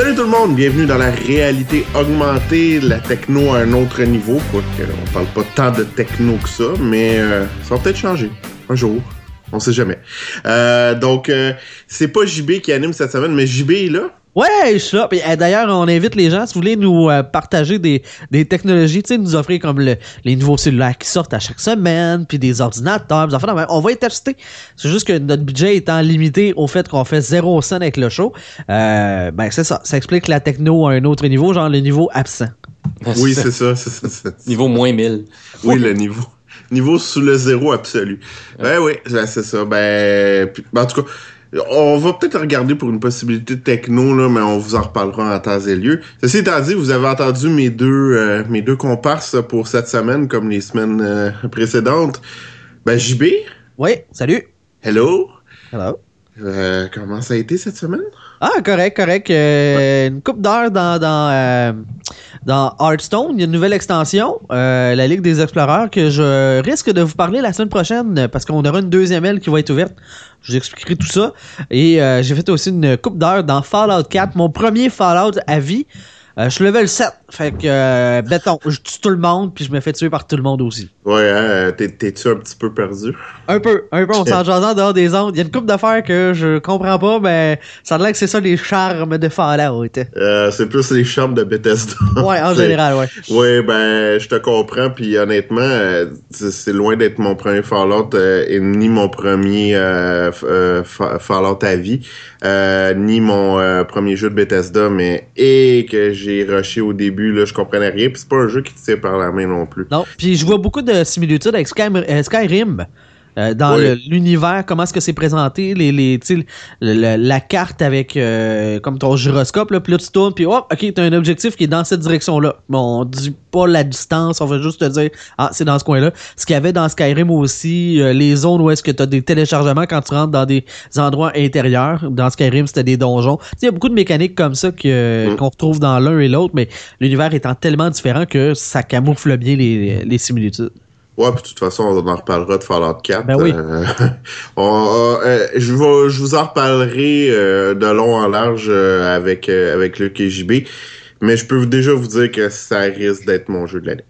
Salut tout le monde, bienvenue dans la réalité augmentée, la techno à un autre niveau. Quoique on parle pas tant de techno que ça, mais euh, ça va peut-être changer un jour. On sait jamais. Euh, donc, euh, c'est pas JB qui anime cette semaine, mais JB est là. Ouais, je suis là. Puis, euh, D'ailleurs, on invite les gens, si vous voulez nous euh, partager des, des technologies, tu sais, nous offrir comme le- les nouveaux cellulaires qui sortent à chaque semaine, puis des ordinateurs, des affaires de même. on va les tester. C'est juste que notre budget étant limité au fait qu'on fait zéro scène avec le show, euh, ben c'est ça. Ça explique la techno à un autre niveau, genre le niveau absent. Oui, c'est ça, c'est ça, c'est ça. Niveau moins 1000. Oui, le niveau. Niveau sous le zéro absolu. Ben oui, ben, c'est ça. Ben, puis- ben, en tout cas, on va peut-être regarder pour une possibilité de techno, là, mais on vous en reparlera en temps et lieu. Ceci étant dit, vous avez entendu mes deux, euh, mes deux comparses pour cette semaine, comme les semaines euh, précédentes. Ben, JB, Oui, salut. hello. Hello. Euh, comment ça a été cette semaine? Ah, correct, correct. Euh, Une coupe d'heures dans, dans, euh, dans Hearthstone. Il y a une nouvelle extension, euh, la Ligue des Exploreurs, que je risque de vous parler la semaine prochaine parce qu'on aura une deuxième aile qui va être ouverte. Je vous expliquerai tout ça. Et euh, j'ai fait aussi une coupe d'heures dans Fallout 4, mon premier Fallout à vie. Euh, je suis level 7. Fait que, euh, béton, je tue tout le monde, puis je me fais tuer par tout le monde aussi. Ouais, hein, euh, t'es- t'es-tu un petit peu perdu? Un peu, un peu, on s'en jasant dehors des ondes. Il y a une coupe d'affaires que je comprends pas, mais ça a l'air que c'est ça les charmes de Fallout. Euh, c'est plus les chambres de Bethesda. Ouais, en général, ouais. Oui, ben, je te comprends, puis honnêtement, euh, c'est loin d'être mon premier Fallout, euh, et ni mon premier euh, euh, Fallout à vie, euh, ni mon euh, premier jeu de Bethesda, mais et que j'ai rushé au début, là, je comprenais rien, puis c'est pas un jeu qui te tire par la main non plus. Non, puis je vois beaucoup de similitudes avec euh, Skyrim. Euh, dans Oui. l'univers, comment est-ce que c'est présenté, les, les, le- le- la carte avec euh, comme ton gyroscope, là, puis là tu tournes, puis hop, ok, t'as un objectif qui est dans cette direction-là. Bon, on dit pas la distance, on va juste te dire, ah, c'est dans ce coin-là. Ce qu'il y avait dans Skyrim aussi, euh, les zones où est-ce que t'as des téléchargements quand tu rentres dans des endroits intérieurs. Dans Skyrim, c'était des donjons. Il y a beaucoup de mécaniques comme ça que- Mm. qu'on retrouve dans l'un et l'autre, mais l'univers étant tellement différent que ça camoufle bien les, les similitudes. Ouais, puis de toute façon, on en reparlera de Fallout 4. Ben oui. Euh, on- euh, je, vais, je vous en reparlerai euh, de long en large euh, avec, euh, avec Luc et JB, mais je peux déjà vous dire que ça risque d'être mon jeu de l'année.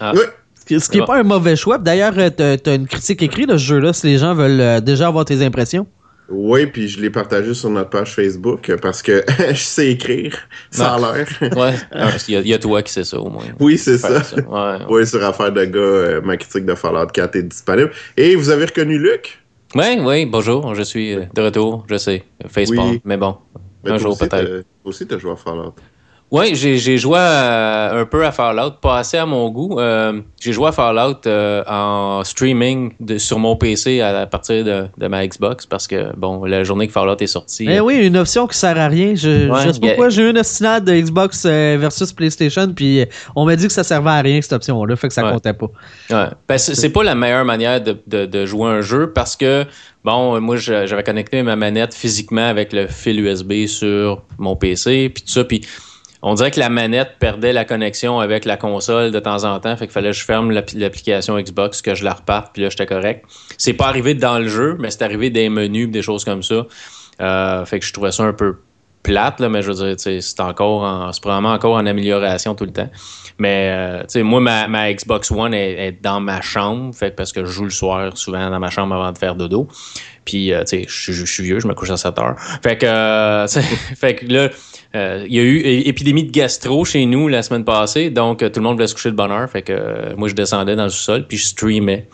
Ah. Oui. Ce qui- n'est bon. pas un mauvais choix. D'ailleurs, t'as t'as une critique écrite de ce jeu-là si les gens veulent déjà avoir tes impressions. Oui, puis je l'ai partagé sur notre page Facebook parce que je sais écrire, ça a l'air. Ouais, parce qu'il y, a- il y a toi qui sais ça au moins. Oui, c'est ça. Ouais, ouais. Oui, sur Affaire de gars, euh, ma critique de Fallout 4 est disponible. Et vous avez reconnu Luc? Ouais, ouais, bonjour, je suis euh, de retour, je sais, Facebook, Oui. mais bon, Mais un jour peut-être. aussi, t'as joué à Fallout. Ouais, j'ai joué à- un peu à Fallout, pas assez à mon goût. Euh, j'ai joué à Fallout euh, en streaming de- sur mon PC à, à partir de, de ma Xbox parce que, bon, la journée que Fallout est sorti. Eh oui, une option qui sert à rien. Je, Ouais, je sais pas a- pourquoi j'ai eu une ostinade de Xbox versus PlayStation, puis on m'a dit que ça servait à rien cette option-là, fait que ça Ouais. comptait pas. Ouais. Ben, c'est pas la meilleure manière de, de- jouer un jeu parce que, bon, moi, j'avais connecté ma manette physiquement avec le fil USB sur mon PC, puis tout ça, puis on dirait que la manette perdait la connexion avec la console de temps en temps, fait qu'il fallait que je ferme l'appli- l'application Xbox, que je la reparte, puis là, j'étais correct. C'est pas arrivé dans le jeu, mais c'est arrivé des menus, des choses comme ça. Euh, fait que je trouvais ça un peu plate, là, mais je veux dire, c'est encore en- c'est probablement encore en amélioration tout le temps. Mais euh, moi, ma, Xbox One est, dans ma chambre, fait parce que je joue le soir souvent dans ma chambre avant de faire dodo. Puis, euh, je, suis- vieux, je me couche à 7 heures. Fait que, euh, fait que là, euh, il y a eu épidémie de gastro chez nous la semaine passée, donc euh, tout le monde voulait se coucher de bonne heure. Fait que euh, moi, je descendais dans le sous-sol, puis je streamais.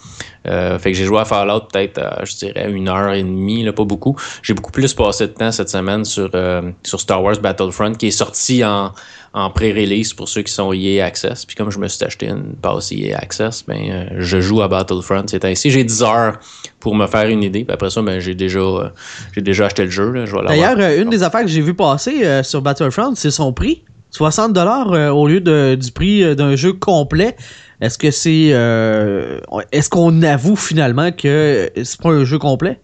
Euh, fait que j'ai joué à Fallout peut-être, euh, je dirais, une heure et demie, là, pas beaucoup. J'ai beaucoup plus passé de temps cette semaine sur, euh, sur Star Wars Battlefront, qui est sorti en, en pré-release pour ceux qui sont EA Access. Puis comme je me suis acheté une passe EA Access, ben, euh, je joue à Battlefront. C'est ainsi. J'ai 10 heures pour me faire une idée. Puis après ça, ben, j'ai déjà, j'ai déjà acheté le jeu. D'ailleurs, une des affaires que j'ai vu passer sur Battlefront, c'est son prix. 60 dollars au lieu du prix d'un jeu complet. Est-ce que c'est est-ce qu'on avoue finalement que c'est pas un jeu complet?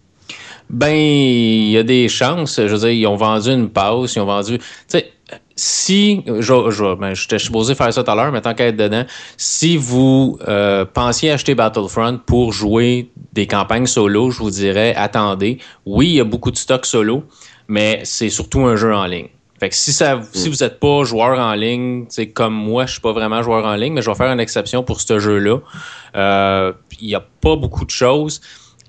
Ben, il y a des chances. Je veux dire, ils ont vendu une pause, ils ont vendu. Tu sais, si, je, je, ben, j'étais supposé faire ça tout à l'heure, mais tant qu'à être dedans, si vous euh, pensiez acheter Battlefront pour jouer des campagnes solo, je vous dirais, attendez. Oui, il y a beaucoup de stock solo, mais c'est surtout un jeu en ligne. Fait que si, ça, si vous n'êtes pas joueur en ligne, c'est comme moi, je suis pas vraiment joueur en ligne, mais je vais faire une exception pour ce jeu-là. Euh, il n'y a pas beaucoup de choses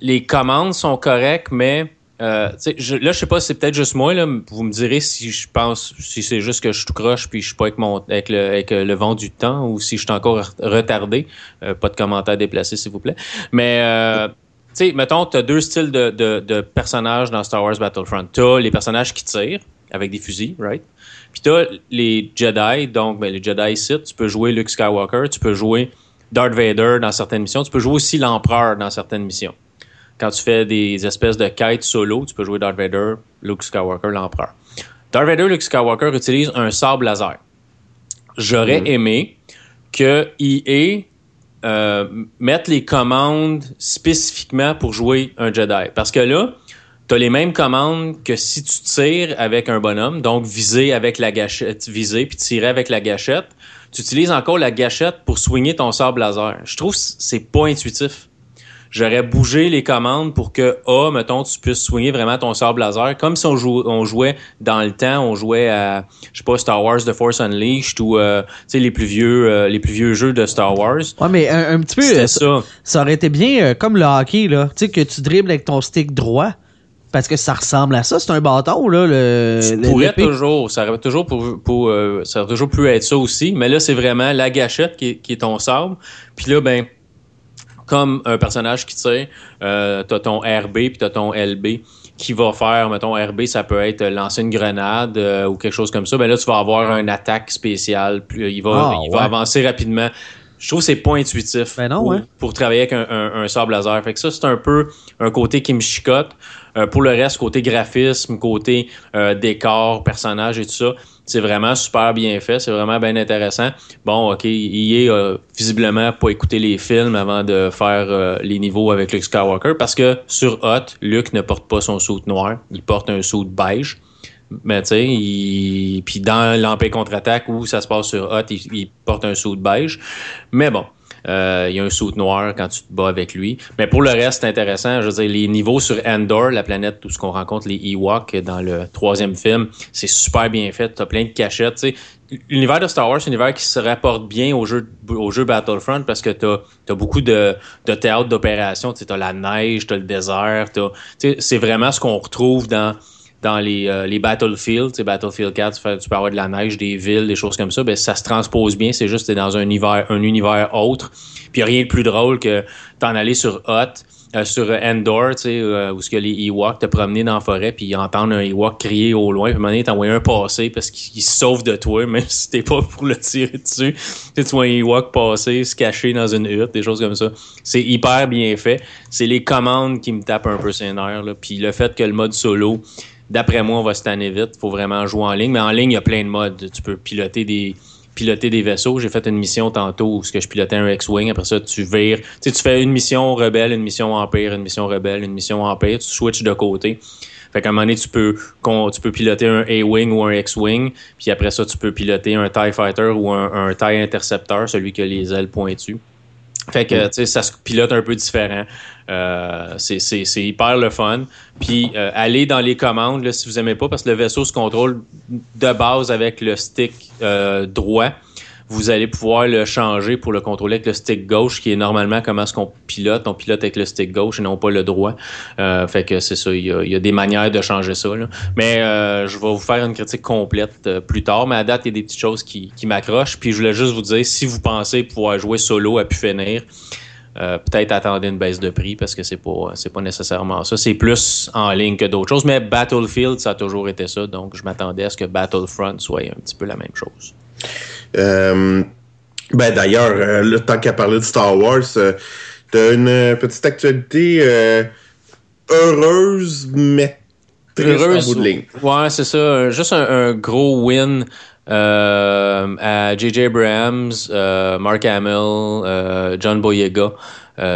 les commandes sont correctes, mais euh, je, là, je sais pas, c'est peut-être juste moi. Là, vous me direz si je pense, si c'est juste que je tout croche puis je suis pas avec, mon, avec, le, avec le vent du temps ou si je suis encore retardé. Euh, pas de commentaires déplacés, s'il vous plaît. Mais, euh, tu sais, mettons, tu as deux styles de, de, de, personnages dans Star Wars Battlefront. Tu as les personnages qui tirent avec des fusils, right? Puis tu as les Jedi, donc ben, les Jedi Sith. Tu peux jouer Luke Skywalker, tu peux jouer Darth Vader dans certaines missions, tu peux jouer aussi l'Empereur dans certaines missions quand tu fais des espèces de quêtes solo, tu peux jouer Darth Vader, Luke Skywalker, l'Empereur. Darth Vader, Luke Skywalker utilise un sable laser. J'aurais mm. aimé que EA euh, mette les commandes spécifiquement pour jouer un Jedi. Parce que là, tu as les mêmes commandes que si tu tires avec un bonhomme, donc viser avec la gâchette, viser puis tirer avec la gâchette. Tu utilises encore la gâchette pour soigner ton sable laser. Je trouve que c'est pas intuitif j'aurais bougé les commandes pour que A, mettons, tu puisses soigner vraiment ton sable laser, comme si on, jouait dans le temps, on jouait à, je sais pas, Star Wars The Force Unleashed ou, euh, tu sais, les plus vieux, euh, les plus vieux jeux de Star Wars. Ouais, mais un, petit peu, ça. ça. aurait été bien euh, comme le hockey, là, tu sais, que tu dribbles avec ton stick droit. Parce que ça ressemble à ça, c'est un bâton là. Le, ça pourrait toujours, ça aurait toujours pour, pour ça aurait toujours pu être ça aussi, mais là c'est vraiment la gâchette qui est, qui est ton sable. Puis là ben comme un personnage qui tire, euh, t'as ton RB puis t'as ton LB qui va faire, mettons, RB, ça peut être lancer une grenade euh, ou quelque chose comme ça. Ben là, tu vas avoir une attaque spéciale. il va, ah, il va avancer rapidement. Je trouve que c'est pas intuitif ben pour, travailler avec un, un, sable laser. Fait que ça, c'est un peu un côté qui me chicote. Euh, pour le reste, côté graphisme, côté euh, décor, personnage et tout ça, c'est vraiment super bien fait, c'est vraiment bien intéressant. Bon, ok, il a visiblement pas écouté les films avant de faire euh, les niveaux avec Luke Skywalker parce que sur Hot, Luke ne porte pas son saut noir, il porte un saut beige. Mais tu sais, il... puis dans l'Empire contre-attaque où ça se passe sur Hot, il, porte un saut beige. Mais bon, euh, il y a un saut noir quand tu te bats avec lui. Mais pour le reste, c'est intéressant. Je veux dire, les niveaux sur Endor, la planète où ce qu'on rencontre les Ewoks dans le troisième film, c'est super bien fait. T'as plein de cachettes. L'univers de Star Wars, c'est un univers qui se rapporte bien au jeu, au jeu Battlefront parce que t'as as beaucoup de, de théâtres d'opération. T'as la neige, t'as le désert. C'est vraiment ce qu'on retrouve dans dans les, euh, les Battlefield, Battlefield 4, tu, peux avoir de la neige, des villes, des choses comme ça, ben, ça se transpose bien, c'est juste que dans un univers, un univers autre. Puis rien de plus drôle que t'en aller sur Hot, euh, sur Endor, tu euh, où ce que les Ewoks te promener dans la forêt, puis entendre un Ewok crier au loin, puis à un moment un passé parce qu'il se sauve de toi, même si t'es pas pour le tirer dessus. Tu vois un Ewok passer, se cacher dans une hutte, des choses comme ça. C'est hyper bien fait. C'est les commandes qui me tapent un peu ses nerfs, là. Puis le fait que le mode solo, D'après moi, on va se tanner vite. Il faut vraiment jouer en ligne. Mais en ligne, il y a plein de modes. Tu peux piloter des, piloter des vaisseaux. J'ai fait une mission tantôt où je pilotais un X-Wing. Après ça, tu vires. Tu, sais, tu fais une mission rebelle, une mission empire, une mission rebelle, une mission empire. Tu switches de côté. Fait qu'à un moment donné, tu peux, tu peux piloter un A-Wing ou un X-Wing. Puis après ça, tu peux piloter un TIE Fighter ou un, un TIE Interceptor, celui qui a les ailes pointues. Fait que, tu sais, ça se pilote un peu différent. Euh, c'est hyper le fun. Puis, euh, allez dans les commandes, là, si vous aimez pas, parce que le vaisseau se contrôle de base avec le stick euh, droit vous allez pouvoir le changer pour le contrôler avec le stick gauche, qui est normalement comment est-ce qu'on pilote. On pilote avec le stick gauche et non pas le droit. Euh, fait que c'est ça, il y, a, des manières de changer ça. Mais euh, je vais vous faire une critique complète plus tard. Mais à date, il y a des petites choses qui, qui m'accrochent. Puis je voulais juste vous dire, si vous pensez pouvoir jouer solo à pu finir, peut-être attendez une baisse de prix parce que c'est pas c'est pas nécessairement ça. C'est plus en ligne que d'autres choses. Mais Battlefield, ça a toujours été ça. Donc je m'attendais à ce que Battlefront soit un petit peu la même chose. Euh, ben d'ailleurs, euh, le temps qu'à parler de Star Wars, euh, t'as une petite actualité heureuse, mais heureuse. En bout de ligne. Ouais, c'est ça. Juste un, gros win. Euh, à J.J. Abrams, euh, Mark Hamill, euh, John Boyega,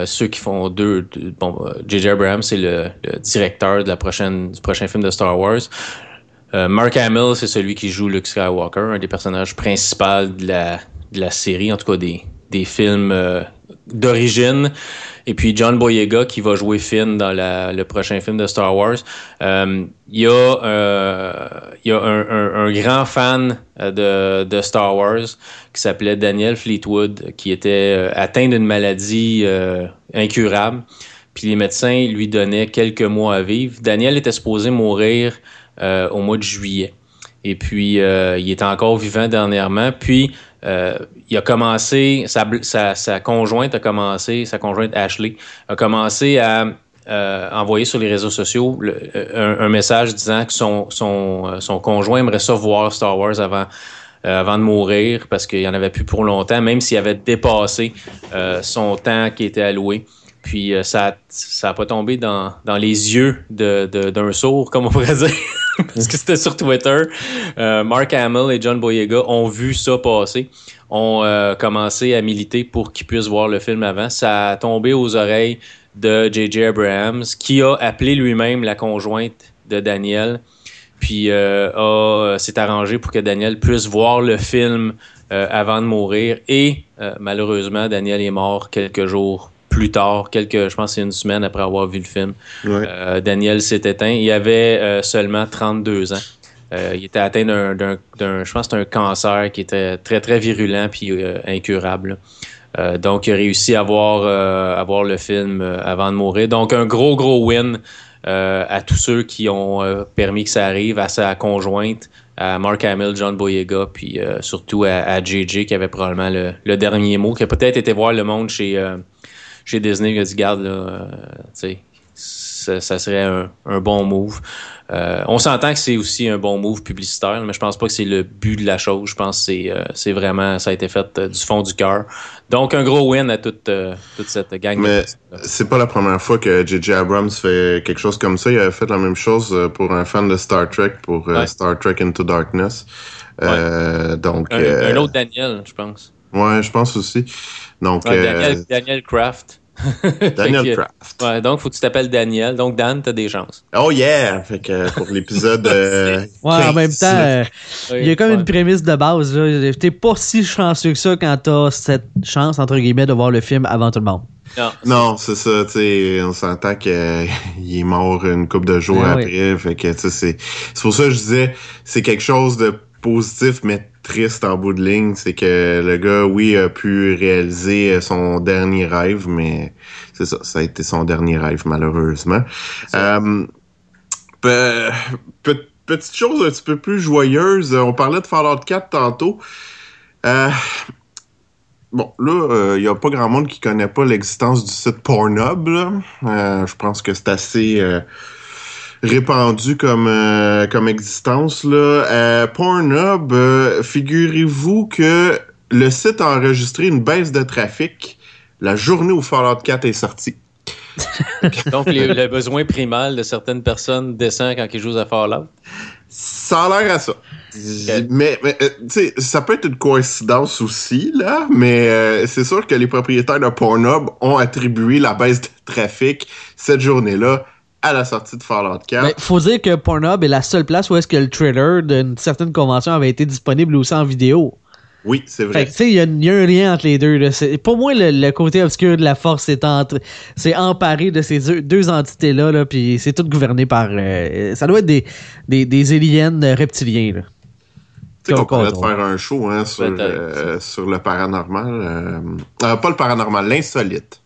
ceux qui font deux. bon, J.J. Abrams, c'est le, directeur de la prochaine, du prochain film de Star Wars. Mark Hamill, c'est celui qui joue Luke Skywalker, un des personnages principaux de la, de la série, en tout cas des, des films d'origine. Et puis John Boyega qui va jouer Finn dans le prochain film de Star Wars. Euh, il y a, euh, y a un, grand fan euh, de, Star Wars qui s'appelait Daniel Fleetwood, qui était atteint d'une maladie incurable. Puis les médecins lui donnaient quelques mois à vivre. Daniel était supposé mourir au mois de juillet. Et puis, il était encore vivant dernièrement. Puis, euh, il a commencé, sa, sa, conjointe a commencé, sa conjointe Ashley a commencé à euh, envoyer sur les réseaux sociaux euh, un, message disant que son, son, son, conjoint aimerait ça voir Star Wars avant, avant de mourir parce qu'il n'y en avait plus pour longtemps, même s'il avait dépassé son temps qui était alloué. Puis ça n'a pas tombé dans, dans les yeux d'un de, sourd, comme on pourrait dire. parce que c'était sur Twitter. Euh, Mark Hamill et John Boyega ont vu ça passer, ont euh, commencé à militer pour qu'ils puissent voir le film avant. Ça a tombé aux oreilles de J.J. Abrams, qui a appelé lui-même la conjointe de Daniel, puis euh, s'est arrangé pour que Daniel puisse voir le film avant de mourir. Et malheureusement, Daniel est mort quelques jours plus tard, quelques, je pense c'est une semaine après avoir vu le film. Euh, Daniel s'est éteint. Il avait euh, seulement 32 ans. Euh, il était atteint d'un, je pense, un cancer qui était très, très virulent puis incurable. donc, il a réussi à voir, à voir le film avant de mourir. Donc, un gros, gros win à tous ceux qui ont permis que ça arrive, à sa conjointe, à Mark Hamill, John Boyega, puis surtout à, JJ qui avait probablement le, le, dernier mot, qui a peut-être été voir le monde chez chez Disney qui a dit garde là, euh, ça, ça, serait un, bon move. Euh, on s'entend que c'est aussi un bon move publicitaire, mais je pense pas que c'est le but de la chose. Je pense que c'est, euh, vraiment, ça a été fait du fond du cœur. Donc, un gros win à toute, toute cette gang. Mais c'est pas la première fois que J.J. Abrams fait quelque chose comme ça. Il avait fait la même chose pour un fan de Star Trek, pour Star Trek Into Darkness. donc, un, autre Daniel, je pense. Ouais, je pense aussi. Donc, Daniel, Daniel Kraft. Daniel Craft. Ouais, donc, faut que tu t'appelles Daniel. Donc, Dan, t'as des chances. Oh yeah! Fait que pour l'épisode. Euh, ouais, en même temps, euh, il y a comme une prémisse de base. T'es pas si chanceux que ça quand t'as cette chance, entre guillemets, de voir le film avant tout le monde. Non, non c'est ça, tu sais, on s'entend qu'il est mort une couple de jours ben après. Fait que, tu sais, c'est pour ça que je disais, c'est quelque chose de positif, mais triste en bout de ligne, c'est que le gars, oui, a pu réaliser son dernier rêve, mais c'est ça, ça a été son dernier rêve, malheureusement. Euh, petite chose un petit peu plus joyeuse, on parlait de Fallout 4 tantôt. Euh, bon, là, il euh, n'y a pas grand monde qui connaît pas l'existence du site Pornhub. je pense que c'est assez répandu comme, euh, comme existence. Là. Euh, Pornhub, euh, figurez-vous que le site a enregistré une baisse de trafic la journée où Fallout 4 est sorti. Donc, le besoin primal de certaines personnes descend quand ils jouent à Fallout? Ça a l'air à ça. Mais, mais tu sais, ça peut être une coïncidence aussi, là, mais c'est sûr que les propriétaires de Pornhub ont attribué la baisse de trafic cette journée-là à la sortie de Fallout 4. Il faut dire que Pornhub est la seule place où est-ce que le trailer d'une certaine convention avait été disponible aussi en vidéo. Oui, c'est vrai. tu sais, il y, a un lien entre les deux. Pour moi, le, côté obscur de la force, c'est c'est emparé de ces deux, entités-là, là, puis c'est tout gouverné par... Euh, ça doit être des, des, des aliens reptiliens, là. Tu sais qu'on pourrait faire un show hein, sur, euh, sur le paranormal. Euh, pas le paranormal, l'insolite.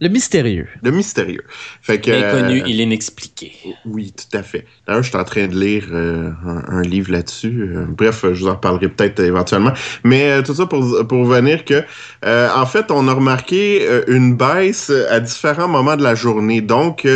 Le mystérieux. Le mystérieux. Fait que, L'inconnu, il est inexpliqué. Oui, tout à fait. D'ailleurs, je suis en train de lire euh, un, livre là-dessus. Euh, bref, je vous en parlerai peut-être éventuellement. Mais euh, tout ça pour, pour venir que, en fait, on a remarqué une baisse à différents moments de la journée. Donc,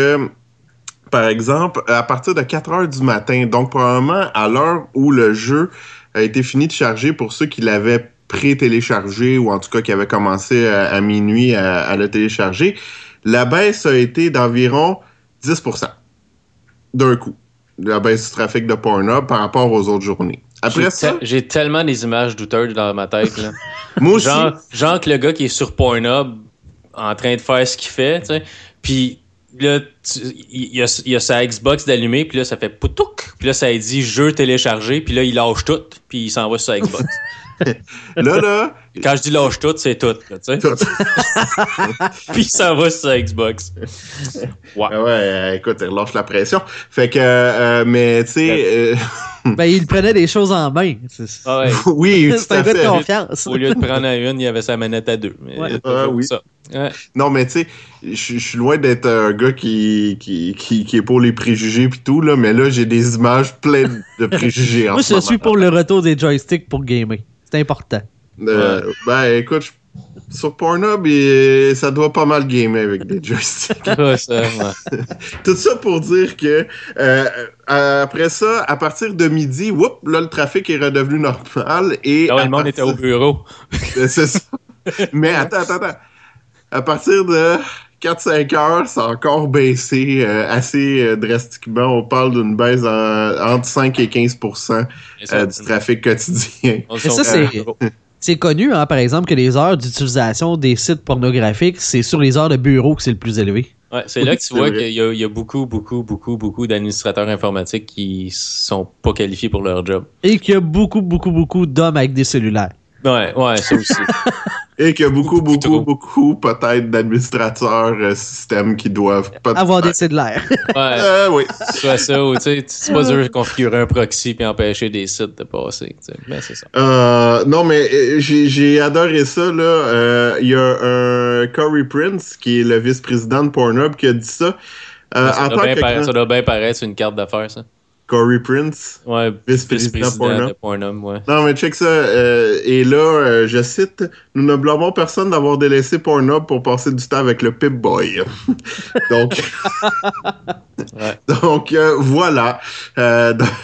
par exemple, à partir de 4 heures du matin, donc probablement à l'heure où le jeu a été fini de charger pour ceux qui l'avaient pré-téléchargé ou en tout cas qui avait commencé à, minuit à, le télécharger, la baisse a été d'environ 10% d'un coup. La baisse du trafic de Pornhub par rapport aux autres journées. Après J'ai ça, te- J'ai tellement des images douteuses dans ma tête. Là. moi aussi, genre, genre que le gars qui est sur Pornhub en train de faire ce qu'il fait, tu sais, puis là, il y, a, il y a sa Xbox d'allumé, puis là, ça fait poutouk, puis là, ça dit jeu téléchargé, puis là, il lâche tout, puis il s'en va sur sa Xbox. là, là, Quand je dis lâche tout, c'est tout, là, tout- Puis il s'en va sur sa Xbox. Ouais. Ah ouais, euh, écoute, il relâche la pression. Fait que, euh, mais tu sais, euh, Ben, il prenait des choses en main. C'est Ah ouais. oui, c'est un gars de fait. confiance. Au lieu de prendre à une, il avait sa manette à deux. Mais Ouais. c'est Ah oui. ça. Ouais. Non, mais tu sais, je suis loin d'être un gars qui, qui, qui, qui est pour les préjugés pis tout, là, mais là, j'ai des images pleines de préjugés en Moi, je suis pour le retour des joysticks pour gamer. C'est important. Euh, Ben, écoute, je- sur Pornhub, et, ça doit pas mal gamer avec des joysticks. Ouais, ça, ouais. Tout ça pour dire que euh, euh, après ça, à partir de midi, whoop, là, le trafic est redevenu normal et Ah ouais, à le monde était au bureau. C'est ça. Mais attends, attends, attends. À partir de 4-5 heures, ça a encore baissé euh, assez euh, drastiquement. On parle d'une baisse en- entre 5 et 15% euh, du trafic quotidien. Ça, c'est-. C'est connu, hein, par exemple, que les heures d'utilisation des sites pornographiques, c'est sur les heures de bureau que c'est le plus élevé. Ouais, c'est là que tu C'est vois qu'il y, a- il y a beaucoup, beaucoup, beaucoup, beaucoup d'administrateurs informatiques qui sont pas qualifiés pour leur job. Et qu'il y a beaucoup, beaucoup, beaucoup d'hommes avec des cellulaires. Ouais, ouais, ça aussi. Et qu'il y a beaucoup, Beaucoup beaucoup, peut-être d'administrateurs euh, systèmes qui doivent Avoir des cellulaires. Ouais, Euh, oui. soit ça, ou tu sais, c'est pas dur de configurer un proxy puis empêcher des sites de passer. Mais c'est ça. Euh, non, mais euh, j'ai adoré ça. là. Euh, Il y a un Corey Prince, qui est le vice-président de Pornhub, qui a dit ça. Euh, ça, en doit tant bien que paraître, ça doit bien paraître une carte d'affaires, ça. Corey Prince, Ouais, vice-président Pornhub. Pornhub, ouais. Non, mais check ça. euh, et là, euh, je cite, nous ne blâmons personne d'avoir délaissé Pornhub pour passer du temps avec le Pip Boy. donc, donc euh, voilà.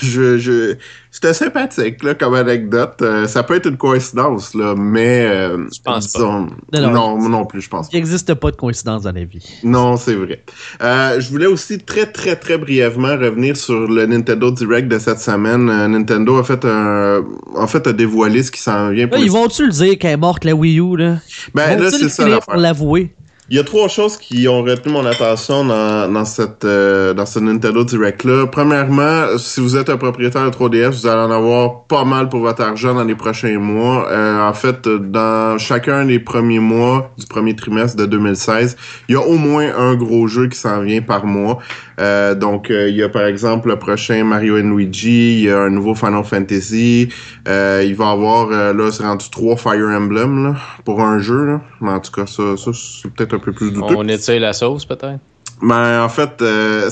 Je, c'était sympathique là, comme anecdote. Euh, ça peut être une coïncidence, là, mais euh, Je pense pas. Non, non. non, moi non plus, je pense pas. Il n'existe pas de coïncidence dans la vie. Non, c'est vrai. Euh, je voulais aussi très, très, très brièvement revenir sur le Nintendo Direct de cette semaine. Euh, Nintendo a fait un, en fait, a dévoilé ce qui s'en vient. Là, Pour ils vont-tu le dire qu'elle est morte, la Wii U, là? Ben, là, c'est ça l'avouer? Il y a trois choses qui ont retenu mon attention dans, dans cette euh, dans ce Nintendo Direct là. Premièrement, si vous êtes un propriétaire de 3DS, vous allez en avoir pas mal pour votre argent dans les prochains mois. Euh, en fait, dans chacun des premiers mois du premier trimestre de 2016, il y a au moins un gros jeu qui s'en vient par mois. Euh, donc, euh, il y a par exemple le prochain Mario Luigi, il y a un nouveau Final Fantasy, euh, il va y avoir, euh, là, c'est rendu trois Fire Emblem là, pour un jeu. Là. Mais en tout cas, ça, ça c'est peut-être un peu plus douteux. On étire la sauce, peut-être? Ben, en fait, euh,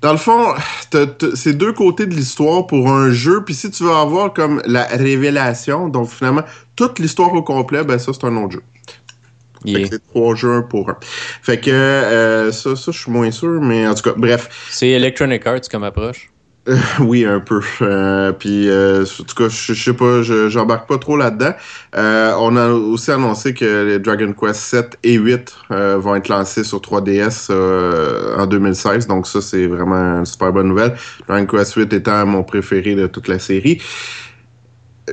dans le fond, c'est deux côtés de l'histoire pour un jeu. Puis si tu veux avoir comme la révélation, donc finalement, toute l'histoire au complet, ben ça, c'est un autre jeu. Fait Yeah. que c'est trois jeux un pour un. Fait que euh, ça, ça, je suis moins sûr, mais en tout cas, bref. C'est Electronic Arts comme approche. Oui, un peu. Euh, puis, euh, en tout cas, je, sais pas, je- j'embarque pas trop là-dedans. Euh, on a aussi annoncé que les Dragon Quest 7 et 8 euh, vont être lancés sur 3DS euh, en 2016. Donc ça, c'est vraiment une super bonne nouvelle. Dragon Quest 8 étant mon préféré de toute la série.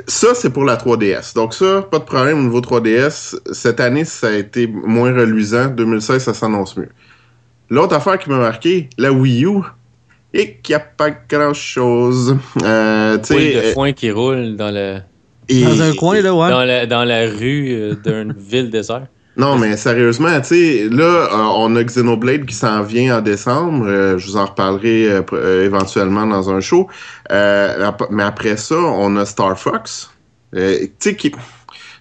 Ça, c'est pour la 3DS. Donc ça, pas de problème au niveau 3DS. Cette année, ça a été moins reluisant. 2016, ça s'annonce mieux. L'autre affaire qui m'a marqué, la Wii U, et qu'il n'y a pas grand-chose. Euh, tu Poule de sais, foin qui roule dans, le, et- Dans un coin, là, ouais. dans, la, dans la rue euh, d'une ville déserte. Non, mais sérieusement, tu sais, là, euh, on a Xenoblade qui s'en vient en décembre. Euh, je vous en reparlerai euh, euh, éventuellement dans un show. Euh, ap- mais après ça, on a Star Fox. Euh, tu sais, qui...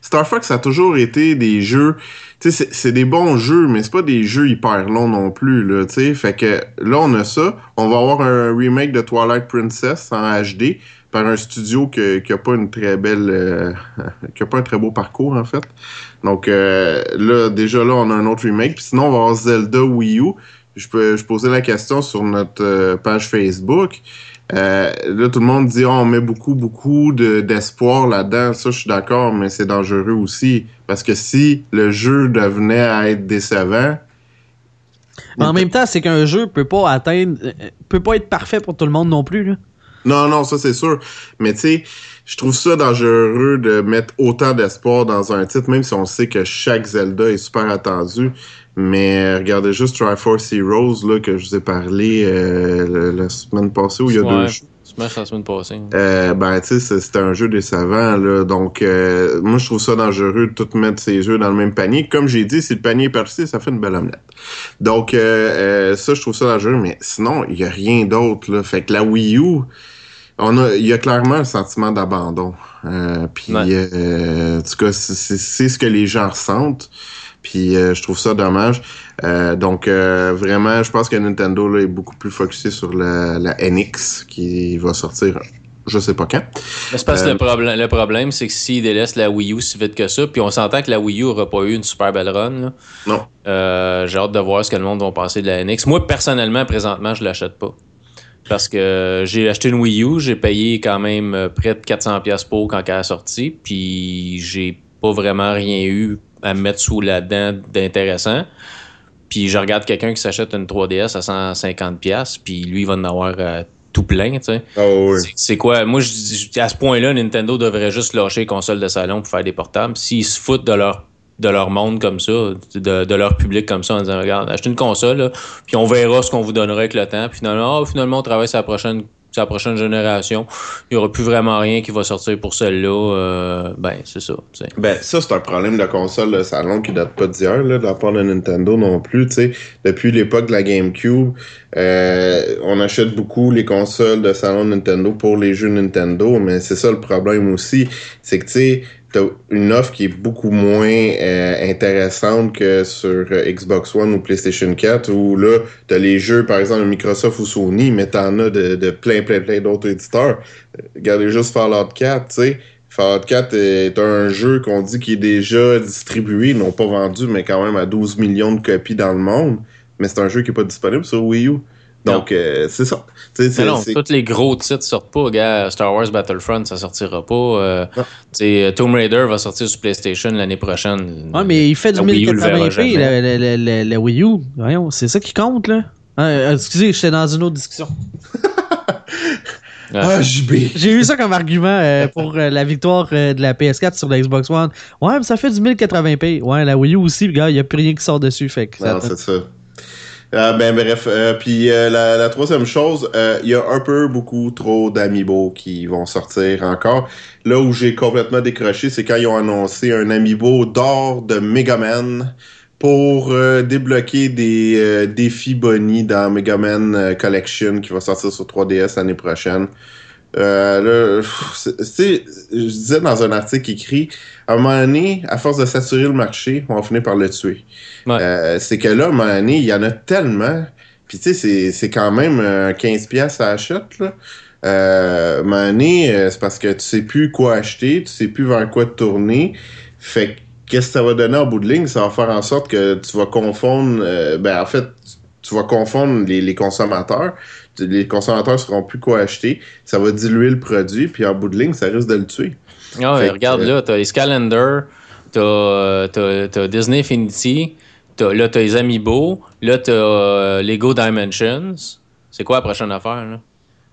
Star Fox a toujours été des jeux. Tu sais, c'est- des bons jeux, mais c'est pas des jeux hyper longs non plus, là, tu sais. Fait que là, on a ça. On va avoir un remake de Twilight Princess en HD par un studio qui a pas une très belle, euh, qui a pas un très beau parcours en fait. Donc euh, là, déjà là, on a un autre remake. Puis sinon, on va avoir Zelda Wii U. Je peux, je posais la question sur notre euh, page Facebook. Euh, là, tout le monde dit oh, on met beaucoup, beaucoup de- d'espoir là-dedans. Ça, je suis d'accord, mais c'est dangereux aussi. Parce que si le jeu devenait à être décevant, en même temps, c'est qu'un jeu peut pas atteindre, euh, peut pas être parfait pour tout le monde non plus. Là. Non, non, ça c'est sûr. Mais tu sais, je trouve ça dangereux de mettre autant d'espoir dans un titre, même si on sait que chaque Zelda est super attendu. Mais regardez juste Triforce Heroes là, que je vous ai parlé euh, la, semaine passée où il y a deux jours. Smash la semaine passée. Euh, ben, tu sais, c'était un jeu décevant, là. Donc, euh, moi, je trouve ça dangereux de tout mettre ces jeux dans le même panier. Comme j'ai dit, si le panier est persisté, ça fait une belle omelette. Donc, euh, ça, je trouve ça dangereux. Mais sinon, il y a rien d'autre, là. Fait que la Wii U, on a, il y a clairement un sentiment d'abandon. puis, en tout cas, c'est ce que les gens ressentent. Puis euh, je trouve ça dommage. Euh, donc euh, vraiment, je pense que Nintendo là, est beaucoup plus focusé sur la, la NX qui va sortir je sais pas quand. C'est parce que le problème, le problème c'est que s'ils délaissent la Wii U si vite que ça, puis on s'entend que la Wii U n'aura pas eu une super belle run. Non. J'ai hâte de voir ce que le monde va penser de la NX. Moi, personnellement, présentement, je l'achète pas. Parce que j'ai acheté une Wii U, j'ai payé quand même près de 400$ pour quand elle a sorti, puis j'ai pas vraiment rien eu à mettre sous la dent d'intéressant. Puis je regarde quelqu'un qui s'achète une 3DS à 150$, puis lui, il va en avoir euh, tout plein, tu sais. Oh, C'est quoi? Moi, je, à ce point-là, Nintendo devrait juste lâcher les consoles de salon pour faire des portables. S'ils se foutent de leur de leur monde comme ça, de, leur public comme ça, en disant, regarde, achetez une console, puis on verra ce qu'on vous donnera avec le temps. Puis finalement, oh, finalement, on travaille sur prochaine la prochaine génération, il n'y aura plus vraiment rien qui va sortir pour celle-là. Euh, ben, c'est ça. Ben, ça, c'est un problème de console de salon qui date pas d'hier, de la part de Nintendo non plus. Depuis l'époque de la GameCube, euh, on achète beaucoup les consoles de salon Nintendo pour les jeux Nintendo, mais c'est ça le problème aussi. C'est que, tu sais, t'as une offre qui est beaucoup moins euh, intéressante que sur euh, Xbox One ou PlayStation 4 où là, t'as les jeux, par exemple, Microsoft ou Sony, mais t'en as de, plein, plein, plein d'autres éditeurs. Regardez juste Fallout 4, tu sais. Fallout 4 est un jeu qu'on dit qui est déjà distribué, non pas vendu, mais quand même à 12 millions de copies dans le monde. Mais c'est un jeu qui est pas disponible sur Wii U. Donc, euh, c'est ça. non, tous les gros titres sortent pas. Gars, Star Wars Battlefront, ça sortira pas. Euh, euh, Tomb Raider va sortir sur PlayStation l'année prochaine. Ouais, mais il fait du 1080p, la, la, Wii U. Voyons, c'est ça qui compte, là. Ah, excusez, j'étais dans une autre discussion. Ah, J'ai eu ça comme argument pour la victoire de la PS4 sur la Xbox One. Ouais, mais ça fait du 1080p. Ouais, la Wii U aussi, gars, il n'y a plus rien qui sort dessus. Fait que non, c'est ça. Euh, ben bref, euh, puis euh, la, troisième chose, il y a un peu beaucoup trop d'amiibo qui vont sortir encore. Là où j'ai complètement décroché, c'est quand ils ont annoncé un amiibo d'or de Megaman pour débloquer des défis bonnie dans Megaman Collection qui va sortir sur 3DS l'année prochaine. Euh, là, je disais dans un article écrit, à un moment donné, à force de saturer le marché, on va finir par le tuer. Euh, c'est que là, à un moment donné, il y en a tellement. Puis tu sais, c'est quand même 15 pièces à acheter. Là. Euh, à un moment donné, c'est parce que tu sais plus quoi acheter, tu sais plus vers quoi te tourner. Fait qu'est-ce que ça va donner en bout de ligne? Ça va faire en sorte que tu vas confondre, ben en fait, tu vas confondre les, les consommateurs les consommateurs seront plus quoi acheter. Ça va diluer le produit, puis en bout de ligne, ça risque de le tuer. Ah regarde là, t'as les Calendar, t'as as, Disney Infinity, as, là t'as les Amiibo, là t'as euh, Lego Dimensions. C'est quoi la prochaine affaire là?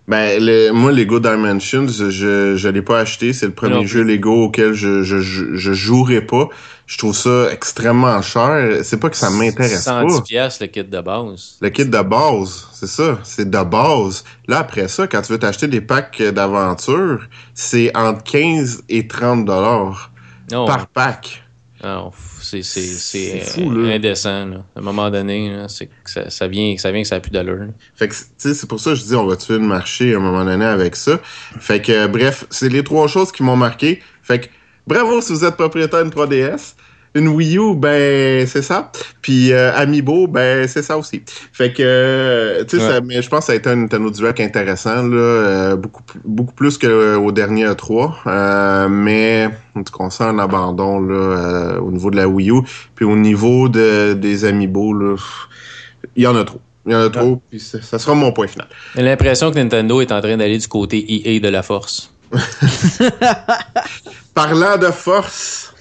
Ben, le, moi, Lego Dimensions, je je l'ai pas acheté. C'est le premier jeu Lego auquel je, je, je, jouerai pas. Je trouve ça extrêmement cher. C'est pas que ça m'intéresse pas. 110 pièces le kit de base. Le kit de base, c'est ça. C'est de base. Là, après ça, quand tu veux t'acheter des packs d'aventure, c'est entre 15 et 30 dollars oh. par pack. Oh, c'est indécent. Là. À un moment donné, c'est ça, ça, vient, ça vient que ça n'a plus d'allure. Fait que, c'est pour ça que je dis on va tuer le marché à un moment donné avec ça. Fait que, bref, c'est les trois choses qui m'ont marqué. Fait que, bravo si vous êtes propriétaire d'une 3DS. Une Wii U, ben c'est ça. Puis euh, Amiibo, ben c'est ça aussi. Fait que, euh, tu sais, mais je pense que ça a été un Nintendo Direct intéressant, là, euh, beaucoup, beaucoup plus qu'au dernier E3. mais en tout cas, on sent un abandon là, au niveau de la Wii U. Puis au niveau de, des Amiibo, là, il y en a trop. Il y en a trop, puis ça sera mon point final. J'ai l'impression que Nintendo est en train d'aller du côté EA de la force. Parlant de force,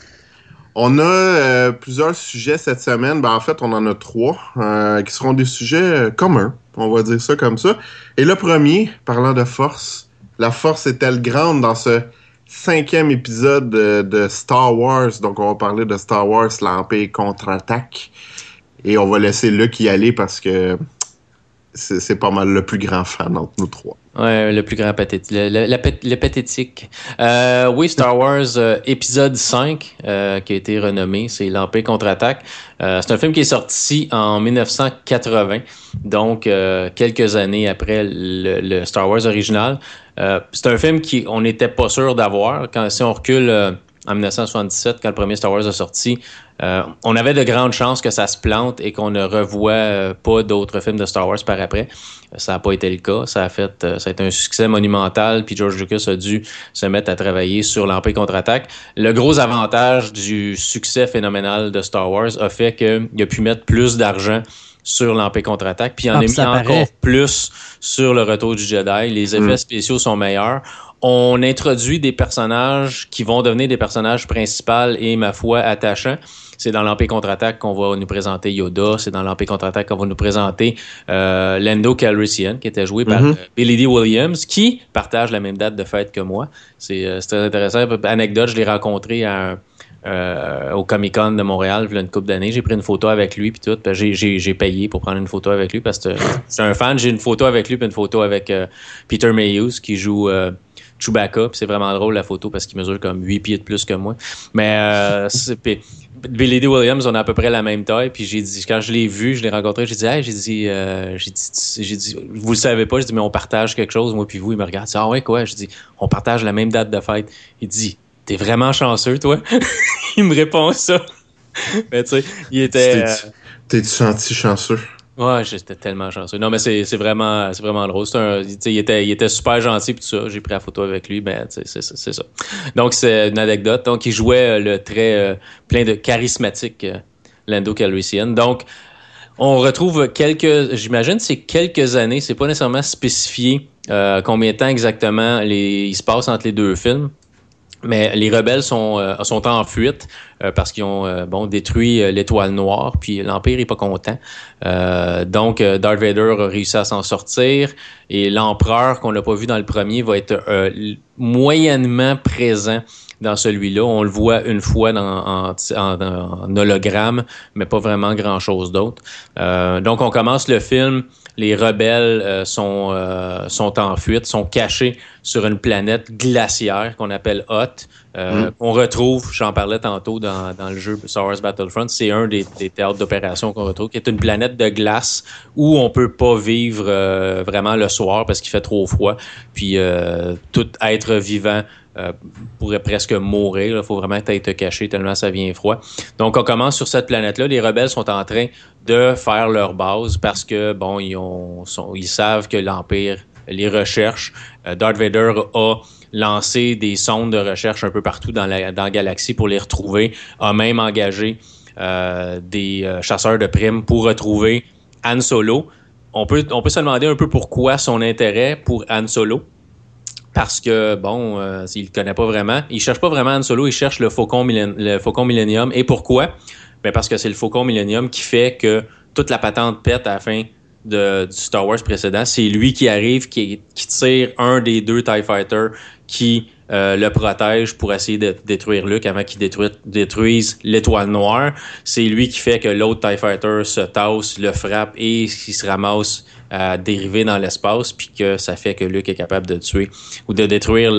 On a euh, plusieurs sujets cette semaine. Ben, en fait, on en a trois euh, qui seront des sujets euh, communs. On va dire ça comme ça. Et le premier, parlant de force, la force est-elle grande dans ce cinquième épisode de, Star Wars? Donc, on va parler de Star Wars, l'Empire contre-attaque. Et on va laisser Luc y aller parce que c'est pas mal le plus grand fan entre nous trois. Ouais, le plus grand pathétique. Le, pathétique. Euh, oui, Star Wars euh, épisode 5, euh, qui a été renommé, c'est L'Empire contre-attaque. Euh, c'est un film qui est sorti en 1980, donc euh, quelques années après le, Star Wars original. c'est un film qui on n'était pas sûr d'avoir. Si on recule en 1977, quand le premier Star Wars a sorti, euh, on avait de grandes chances que ça se plante et qu'on ne revoie euh, pas d'autres films de Star Wars par après. Ça n'a pas été le cas. Ça a fait, euh, ça a été un succès monumental. Puis George Lucas a dû se mettre à travailler sur l'Empire contre-attaque. Le gros avantage du succès phénoménal de Star Wars a fait qu'il a pu mettre plus d'argent sur l'Empire contre-attaque, puis il en a mis encore plus sur le retour du Jedi. Les effets mm. spéciaux sont meilleurs on introduit des personnages qui vont devenir des personnages principaux et, ma foi, attachants. C'est dans l'Empire contre-attaque qu'on va nous présenter Yoda. C'est dans l'Empire contre-attaque qu'on va nous présenter euh, Lando Calrissian, qui était joué par mm-hmm. euh, Billy D. Williams, qui partage la même date de fête que moi. C'est euh, très intéressant. Anecdote, je l'ai rencontré au Comic Con de Montréal il y a une couple d'années. J'ai pris une photo avec lui puis tout. J'ai payé pour prendre une photo avec lui parce que c'est un fan. J'ai une photo avec lui puis une photo avec Peter Mayhew qui joue Chewbacca, c'est vraiment drôle la photo parce qu'il mesure comme 8 pieds de plus que moi. Mais euh, Billy D. Williams, on a à peu près la même taille. Puis j'ai dit, quand je l'ai vu, je l'ai rencontré, j'ai dit, hey, j'ai dit, euh, j'ai dit, j'ai dit, vous le savez pas, j'ai dit, mais on partage quelque chose, moi puis vous. Il me regarde, ah ouais quoi, je dis, on partage la même date de fête. Il dit, t'es vraiment chanceux, toi? il me répond ça. mais tu sais, il était. T'es-tu euh, senti chanceux? Ouais, j'étais tellement chanceux. Non, mais c'est vraiment, vraiment drôle. Un, il, était, il était super gentil tout ça. J'ai pris la photo avec lui, ben, c'est ça. Donc, c'est une anecdote. Donc, il jouait euh, le très euh, plein de charismatique euh, Lando. Donc, on retrouve quelques, j'imagine, c'est quelques années. C'est pas nécessairement spécifié combien de temps exactement les, il se passe entre les deux films. Mais les rebelles sont, euh, sont en fuite euh, parce qu'ils ont euh, bon, détruit l'étoile noire, puis l'Empire est pas content. donc, Darth Vader a réussi à s'en sortir et l'empereur qu'on n'a pas vu dans le premier va être moyennement présent dans celui-là. On le voit une fois dans, en, hologramme, mais pas vraiment grand-chose d'autre. donc, on commence le film les rebelles euh, sont, euh, sont en fuite, sont cachés sur une planète glaciaire qu'on appelle Hot. Euh, mm. On retrouve, j'en parlais tantôt dans, dans, le jeu Star Wars Battlefront, c'est un des, des théâtres d'opération qu'on retrouve, qui est une planète de glace où on peut pas vivre vraiment le soir parce qu'il fait trop froid. Puis tout être vivant euh, pourrait presque mourir. Il faut vraiment être caché tellement ça vient froid. Donc, on commence sur cette planète-là. Les rebelles sont en train de faire leur base parce que, bon, ils, ont, ils savent que l'Empire les recherche. Euh, Darth Vader a lancé des sondes de recherche un peu partout dans la, dans la galaxie pour les retrouver, a même engagé euh, des chasseurs de primes pour retrouver Han Solo. On peut, on peut se demander un peu pourquoi son intérêt pour Han Solo parce que, bon, euh, il ne connaît pas vraiment. Il cherche pas vraiment Han Solo, il cherche le Faucon, le Faucon Millennium. Et pourquoi? Ben parce que c'est le Faucon Millennium qui fait que toute la patente pète à la fin de, du Star Wars précédent. C'est lui qui arrive, qui, qui, tire un des deux TIE Fighters qui euh, le protège pour essayer de détruire Luke avant qu'il détruise, l'étoile noire. C'est lui qui fait que l'autre TIE Fighter se tasse, le frappe et qu'il se ramasse à dériver dans l'espace, puis que ça fait que Luke est capable de tuer ou de détruire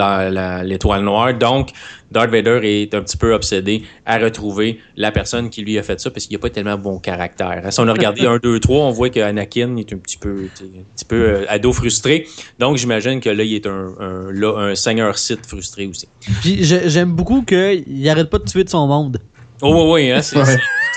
l'étoile noire. Donc, Darth Vader est un petit peu obsédé à retrouver la personne qui lui a fait ça parce qu'il n'a pas tellement bon caractère. Si on a regardé 1, 2, 3, on voit qu'Anakin est un petit peu, un petit peu euh, ado frustré. Donc, j'imagine que là, il est un, un, seigneur Sith frustré aussi. Puis, j'aime beaucoup qu'il arrête pas de tuer de son monde. Oh, oui, oui, hein, c'est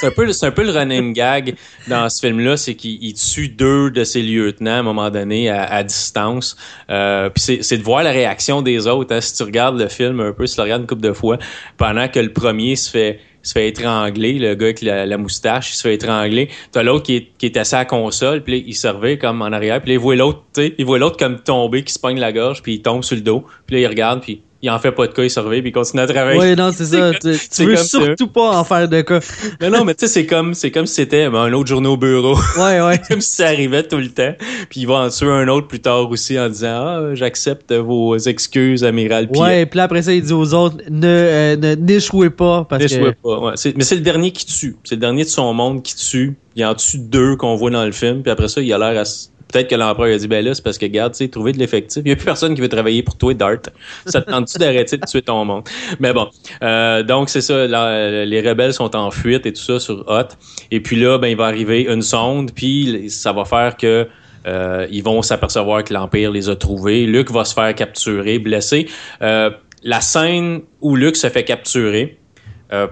un, peu, un peu le running gag dans ce film-là, c'est qu'il tue deux de ses lieutenants à un moment donné à, distance. Euh, puis c'est de voir la réaction des autres. Hein, si tu regardes le film un peu, si tu le regardes une couple de fois, pendant que le premier se fait se fait étrangler, le gars avec la, moustache, il se fait étrangler. T'as l'autre qui est, qui est assis à la console, puis il servait comme en arrière, puis il voit l'autre, il voit l'autre comme tomber, qui se pogne la gorge, puis il tombe sur le dos, puis là il regarde, puis il en fait pas de cas, il surveille puis il continue à travailler. Oui, non, c'est ça. Tu, tu veux surtout pas en faire de cas. Mais non, mais tu sais, c'est comme, c'est comme si c'était ben, un autre journée au bureau. Ouais, ouais. comme si ça arrivait tout le temps. Puis il va en tuer un autre plus tard aussi en disant, ah, j'accepte vos excuses, amiral. Pierre. Ouais, puis après ça, il dit aux autres, ne, euh, n'échouez pas. Parce n'échouez pas, ouais. Mais c'est le dernier qui tue. C'est le dernier de son monde qui tue. Il en tue deux qu'on voit dans le film. Puis après ça, il a l'air à Peut-être que l'empereur a dit, ben là, c'est parce que, regarde, tu sais, trouver de l'effectif. Il n'y a plus personne qui veut travailler pour toi, Dart. Ça te tente-tu d'arrêter de tuer ton monde? Mais bon. Euh, donc, c'est ça. les rebelles sont en fuite et tout ça sur Hot. Et puis là, ben, il va arriver une sonde, puis ça va faire que euh, ils vont s'apercevoir que l'Empire les a trouvés. Luke va se faire capturer, blessé. Euh, la scène où Luke se fait capturer,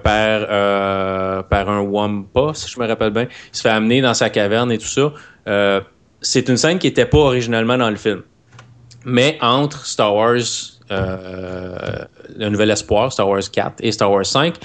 par, par un Wampa, si je me rappelle bien. Il se fait amener dans sa caverne et tout ça c'est une scène qui n'était pas originalement dans le film. Mais entre Star Wars, euh, Le Nouvel Espoir, Star Wars 4 et Star Wars 5,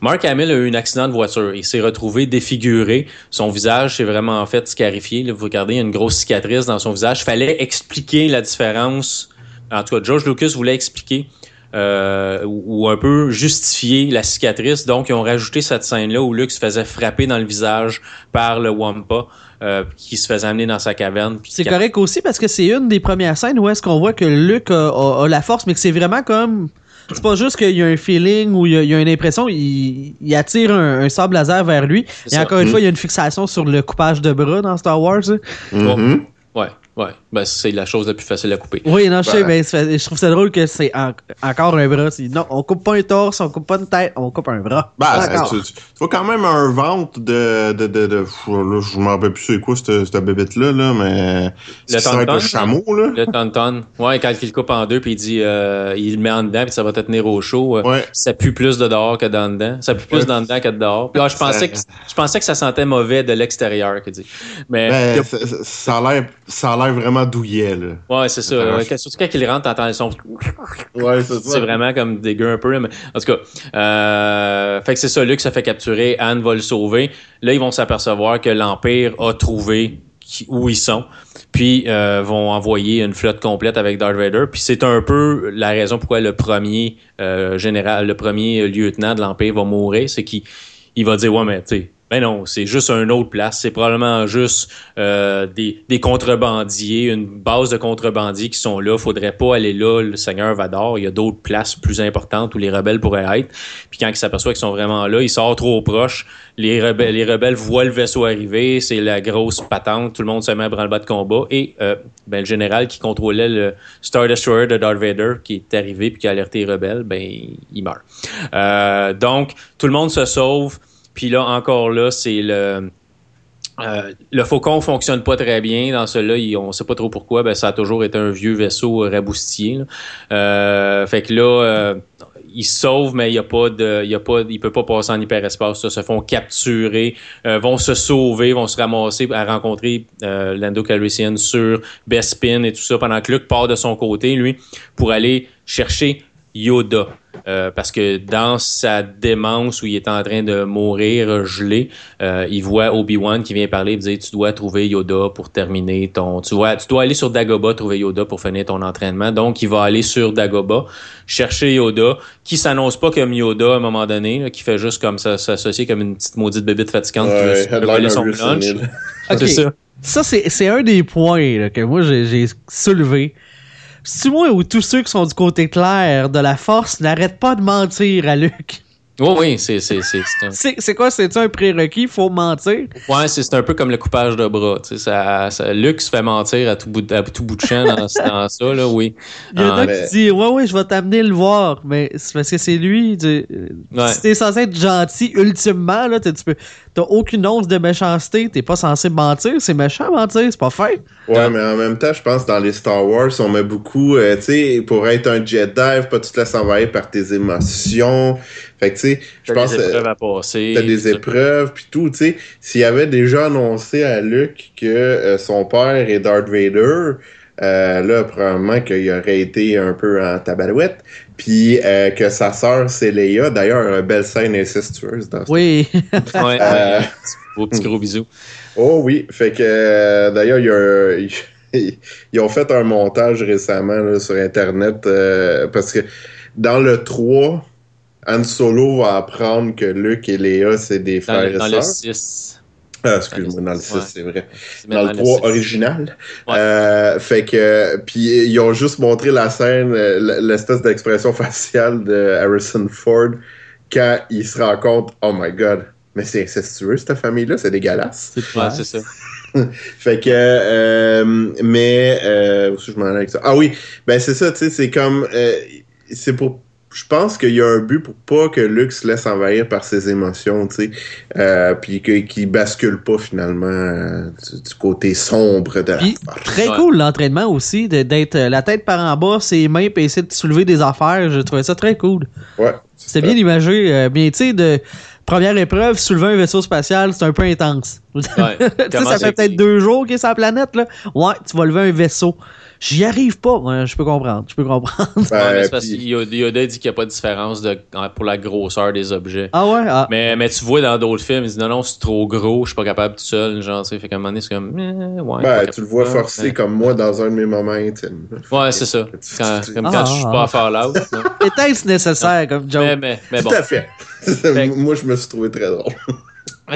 Mark Hamill a eu un accident de voiture. Il s'est retrouvé défiguré. Son visage s'est vraiment en fait scarifié. vous regardez, il y a une grosse cicatrice dans son visage. Il fallait expliquer la différence. En tout cas, George Lucas voulait expliquer euh, ou, un peu justifier la cicatrice. Donc, ils ont rajouté cette scène-là où Luke se faisait frapper dans le visage par le Wampa. Euh, qui se faisait amener dans sa caverne. C'est correct aussi parce que c'est une des premières scènes où est-ce qu'on voit que Luke a, la force, mais que c'est vraiment comme c'est pas juste qu'il y a un feeling ou il y a, une impression, il, attire un, sable laser vers lui. Et encore une mm. fois, il y a une fixation sur le coupage de bras dans Star Wars. Mm-hmm. Ouais. Ouais, ben c'est la chose la plus facile à couper. Oui, non, je sais, mais je trouve ça drôle que c'est encore un bras. Non, on coupe pas un torse, on coupe pas une tête, on coupe un bras. Ben, tu, tu, vois quand même un ventre de. de, de, de là, je m'en rappelle plus c'est quoi cette, cette bébête-là, là, mais. Le tonton. un chameau, là. Le tonton. Ouais, quand il le coupe en deux, puis il dit. Euh, il le met en dedans, puis ça va te tenir au chaud. Euh, ouais. Ça pue plus de dehors que dans dedans. Ça pue plus dans dedans que de dehors. Puis, je, pensais que, je pensais que ça sentait mauvais de l'extérieur, qu'il dit. Mais. Ben, ça a l'air vraiment douillet. Ouais, c'est ça. surtout quand il rentre, t'entends le son. Ouais, c'est ça. C'est vraiment comme dégueu un peu. Mais... En tout cas, euh... fait que c'est ça. Luke se fait capturer. Anne va le sauver. Là, ils vont s'apercevoir que l'Empire a trouvé où ils sont, puis euh, vont envoyer une flotte complète avec Darth Vader. Puis c'est un peu la raison pourquoi le premier euh, général, le premier lieutenant de l'Empire va mourir, c'est qu'il va dire ouais mais tu sais ben non, c'est juste une autre place. C'est probablement juste euh, des, contrebandiers, une base de contrebandiers qui sont là. Faudrait pas aller là, le Seigneur Vador. Il y a d'autres places plus importantes où les rebelles pourraient être. Puis quand ils s'aperçoivent qu'ils sont vraiment là, ils sortent trop proches. Les rebelles, les rebelles voient le vaisseau arriver. C'est la grosse patente. Tout le monde se met à le bas de combat. Et euh, ben, le général qui contrôlait le Star Destroyer de Darth Vader, qui est arrivé puis qui a alerté les rebelles, ben, il meurt. Euh, donc, tout le monde se sauve. Puis là, encore là, c'est le. Euh, le Faucon fonctionne pas très bien dans celui-là, on sait pas trop pourquoi. Ben, ça a toujours été un vieux vaisseau raboustillé. Euh, fait que là, euh, il sauve, mais il y a pas de, il y a pas, il peut pas passer en hyperespace. Ça, se font capturer, vont se sauver, vont se ramasser à rencontrer Lando Calrissian sur Bespin et tout ça. Pendant que Luke part de son côté, lui, pour aller chercher Yoda. Euh, parce que dans sa démence où il est en train de mourir gelé, euh, il voit Obi-Wan qui vient parler et dire tu dois trouver Yoda pour terminer ton tu vois tu dois aller sur Dagoba trouver Yoda pour finir ton entraînement. Donc il va aller sur Dagoba chercher Yoda qui s'annonce pas comme Yoda à un moment donné qui fait juste comme ça s'associer comme une petite maudite bébite fatigante qui veut son lunch. C'est ça. Ça c'est un des points que moi j'ai soulevé c'est moi ou tous ceux qui sont du côté clair de la force n'arrêtent pas de mentir à Luc. Oh oui, c'est c'est c'est quoi c'est un prérequis, faut mentir? Ouais, c'est un peu comme le coupage de bras, tu sais ça, ça Luc se fait mentir à tout bout de, à tout bout de champ dans, dans, ça là, oui. Il y en a qui disent "Ouais ouais, je vais t'amener le voir", mais c'est parce que c'est lui, tu, ouais. si t'es censé être gentil ultimement là, tu peux t'as aucune once de méchanceté, t'es pas censé mentir, c'est méchant mentir, c'est pas fait. Ouais, mais en même temps, je pense dans les Star Wars, on met beaucoup, euh, tu sais, pour être un Jedi, pas tu te laisses envahir par tes émotions. Fait que, tu sais, je pense. T'as des épreuves à passer. T'as des épreuves, puis tout, tu sais. S'il avait déjà annoncé à Luke que euh, son père est Darth Vader, euh, là, probablement qu'il aurait été un peu en tabarouette. Puis euh, que sa sœur, c'est Léa. D'ailleurs, une belle scène incestueuse dans Oui. ouais, euh, Vos petits gros bisous. Oh oui. Fait que d'ailleurs, il y a ils ont fait un montage récemment sur Internet parce que dans le 3, Han Solo va apprendre que Luke et Léa, c'est des Dans, frères le- et dans sœurs. le 6. Ah, excuse-moi, dans le 6, Ouais. c'est vrai. Dans le 3 six. original. Ouais. Euh, fait que, puis ils ont juste montré la scène, euh, l'espèce d'expression faciale de Harrison Ford quand il se rend compte, oh my god, mais c'est incestueux cette famille-là, c'est dégueulasse. C'est Ouais, c'est ça. Fait que, euh, mais, euh, je m'en avec ça? Ah oui, ben c'est ça, tu sais, c'est comme, euh, c'est pour, je pense qu'il y a un but pour pas que Luke se laisse envahir par ses émotions, tu sais, euh, puis que- qu'il bascule pas finalement euh, du, du côté sombre de la Puis, force. très Ouais. cool l'entraînement aussi, de- d'être euh, la tête par en bas, ses mains, puis essayer de soulever des affaires. Je trouvais ça très cool. Ouais. C'était bien imagé. euh, bien, tu sais, de première épreuve, soulever un vaisseau spatial, c'est un peu intense. Ouais. Tu sais, Comment ça fait peut-être deux jours qu'il est sur la planète, là. Ouais, tu vas lever un vaisseau. J'y arrive pas. Ouais, je peux comprendre. Je peux comprendre. Ben, Ouais, parce puis- que Yoda dit qu'il n'y a pas de différence de, pour la grosseur des objets. Ah ouais? Ah. Mais, mais tu vois dans d'autres films, ils disent non, non, c'est trop gros, je suis pas capable tout seul. Genre, fait qu'à un moment donné, c'est comme, eh, ouais. Ben, tu le vois mais- comme moi dans un de mes moments intimes. Ouais, c'est ça. Quand, comme quand Ah, je suis ah, pas ah. à Fallout. Était-ce nécessaire comme joke? mais, mais, mais Tout bon. à fait. moi, je me suis trouvé très drôle.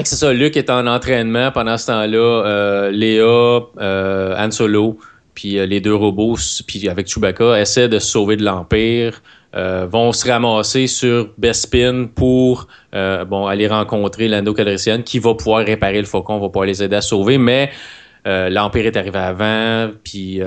C'est ça, Luke est en entraînement pendant ce temps-là. Euh, Léa, euh, Han Solo, puis euh, les deux robots, puis avec Chewbacca, essaient de sauver de l'Empire. euh, vont se ramasser sur Bespin pour euh, bon, aller rencontrer Lando Calrissian qui va pouvoir réparer le faucon, va pouvoir les aider à sauver, mais l'Empire est arrivé avant, puis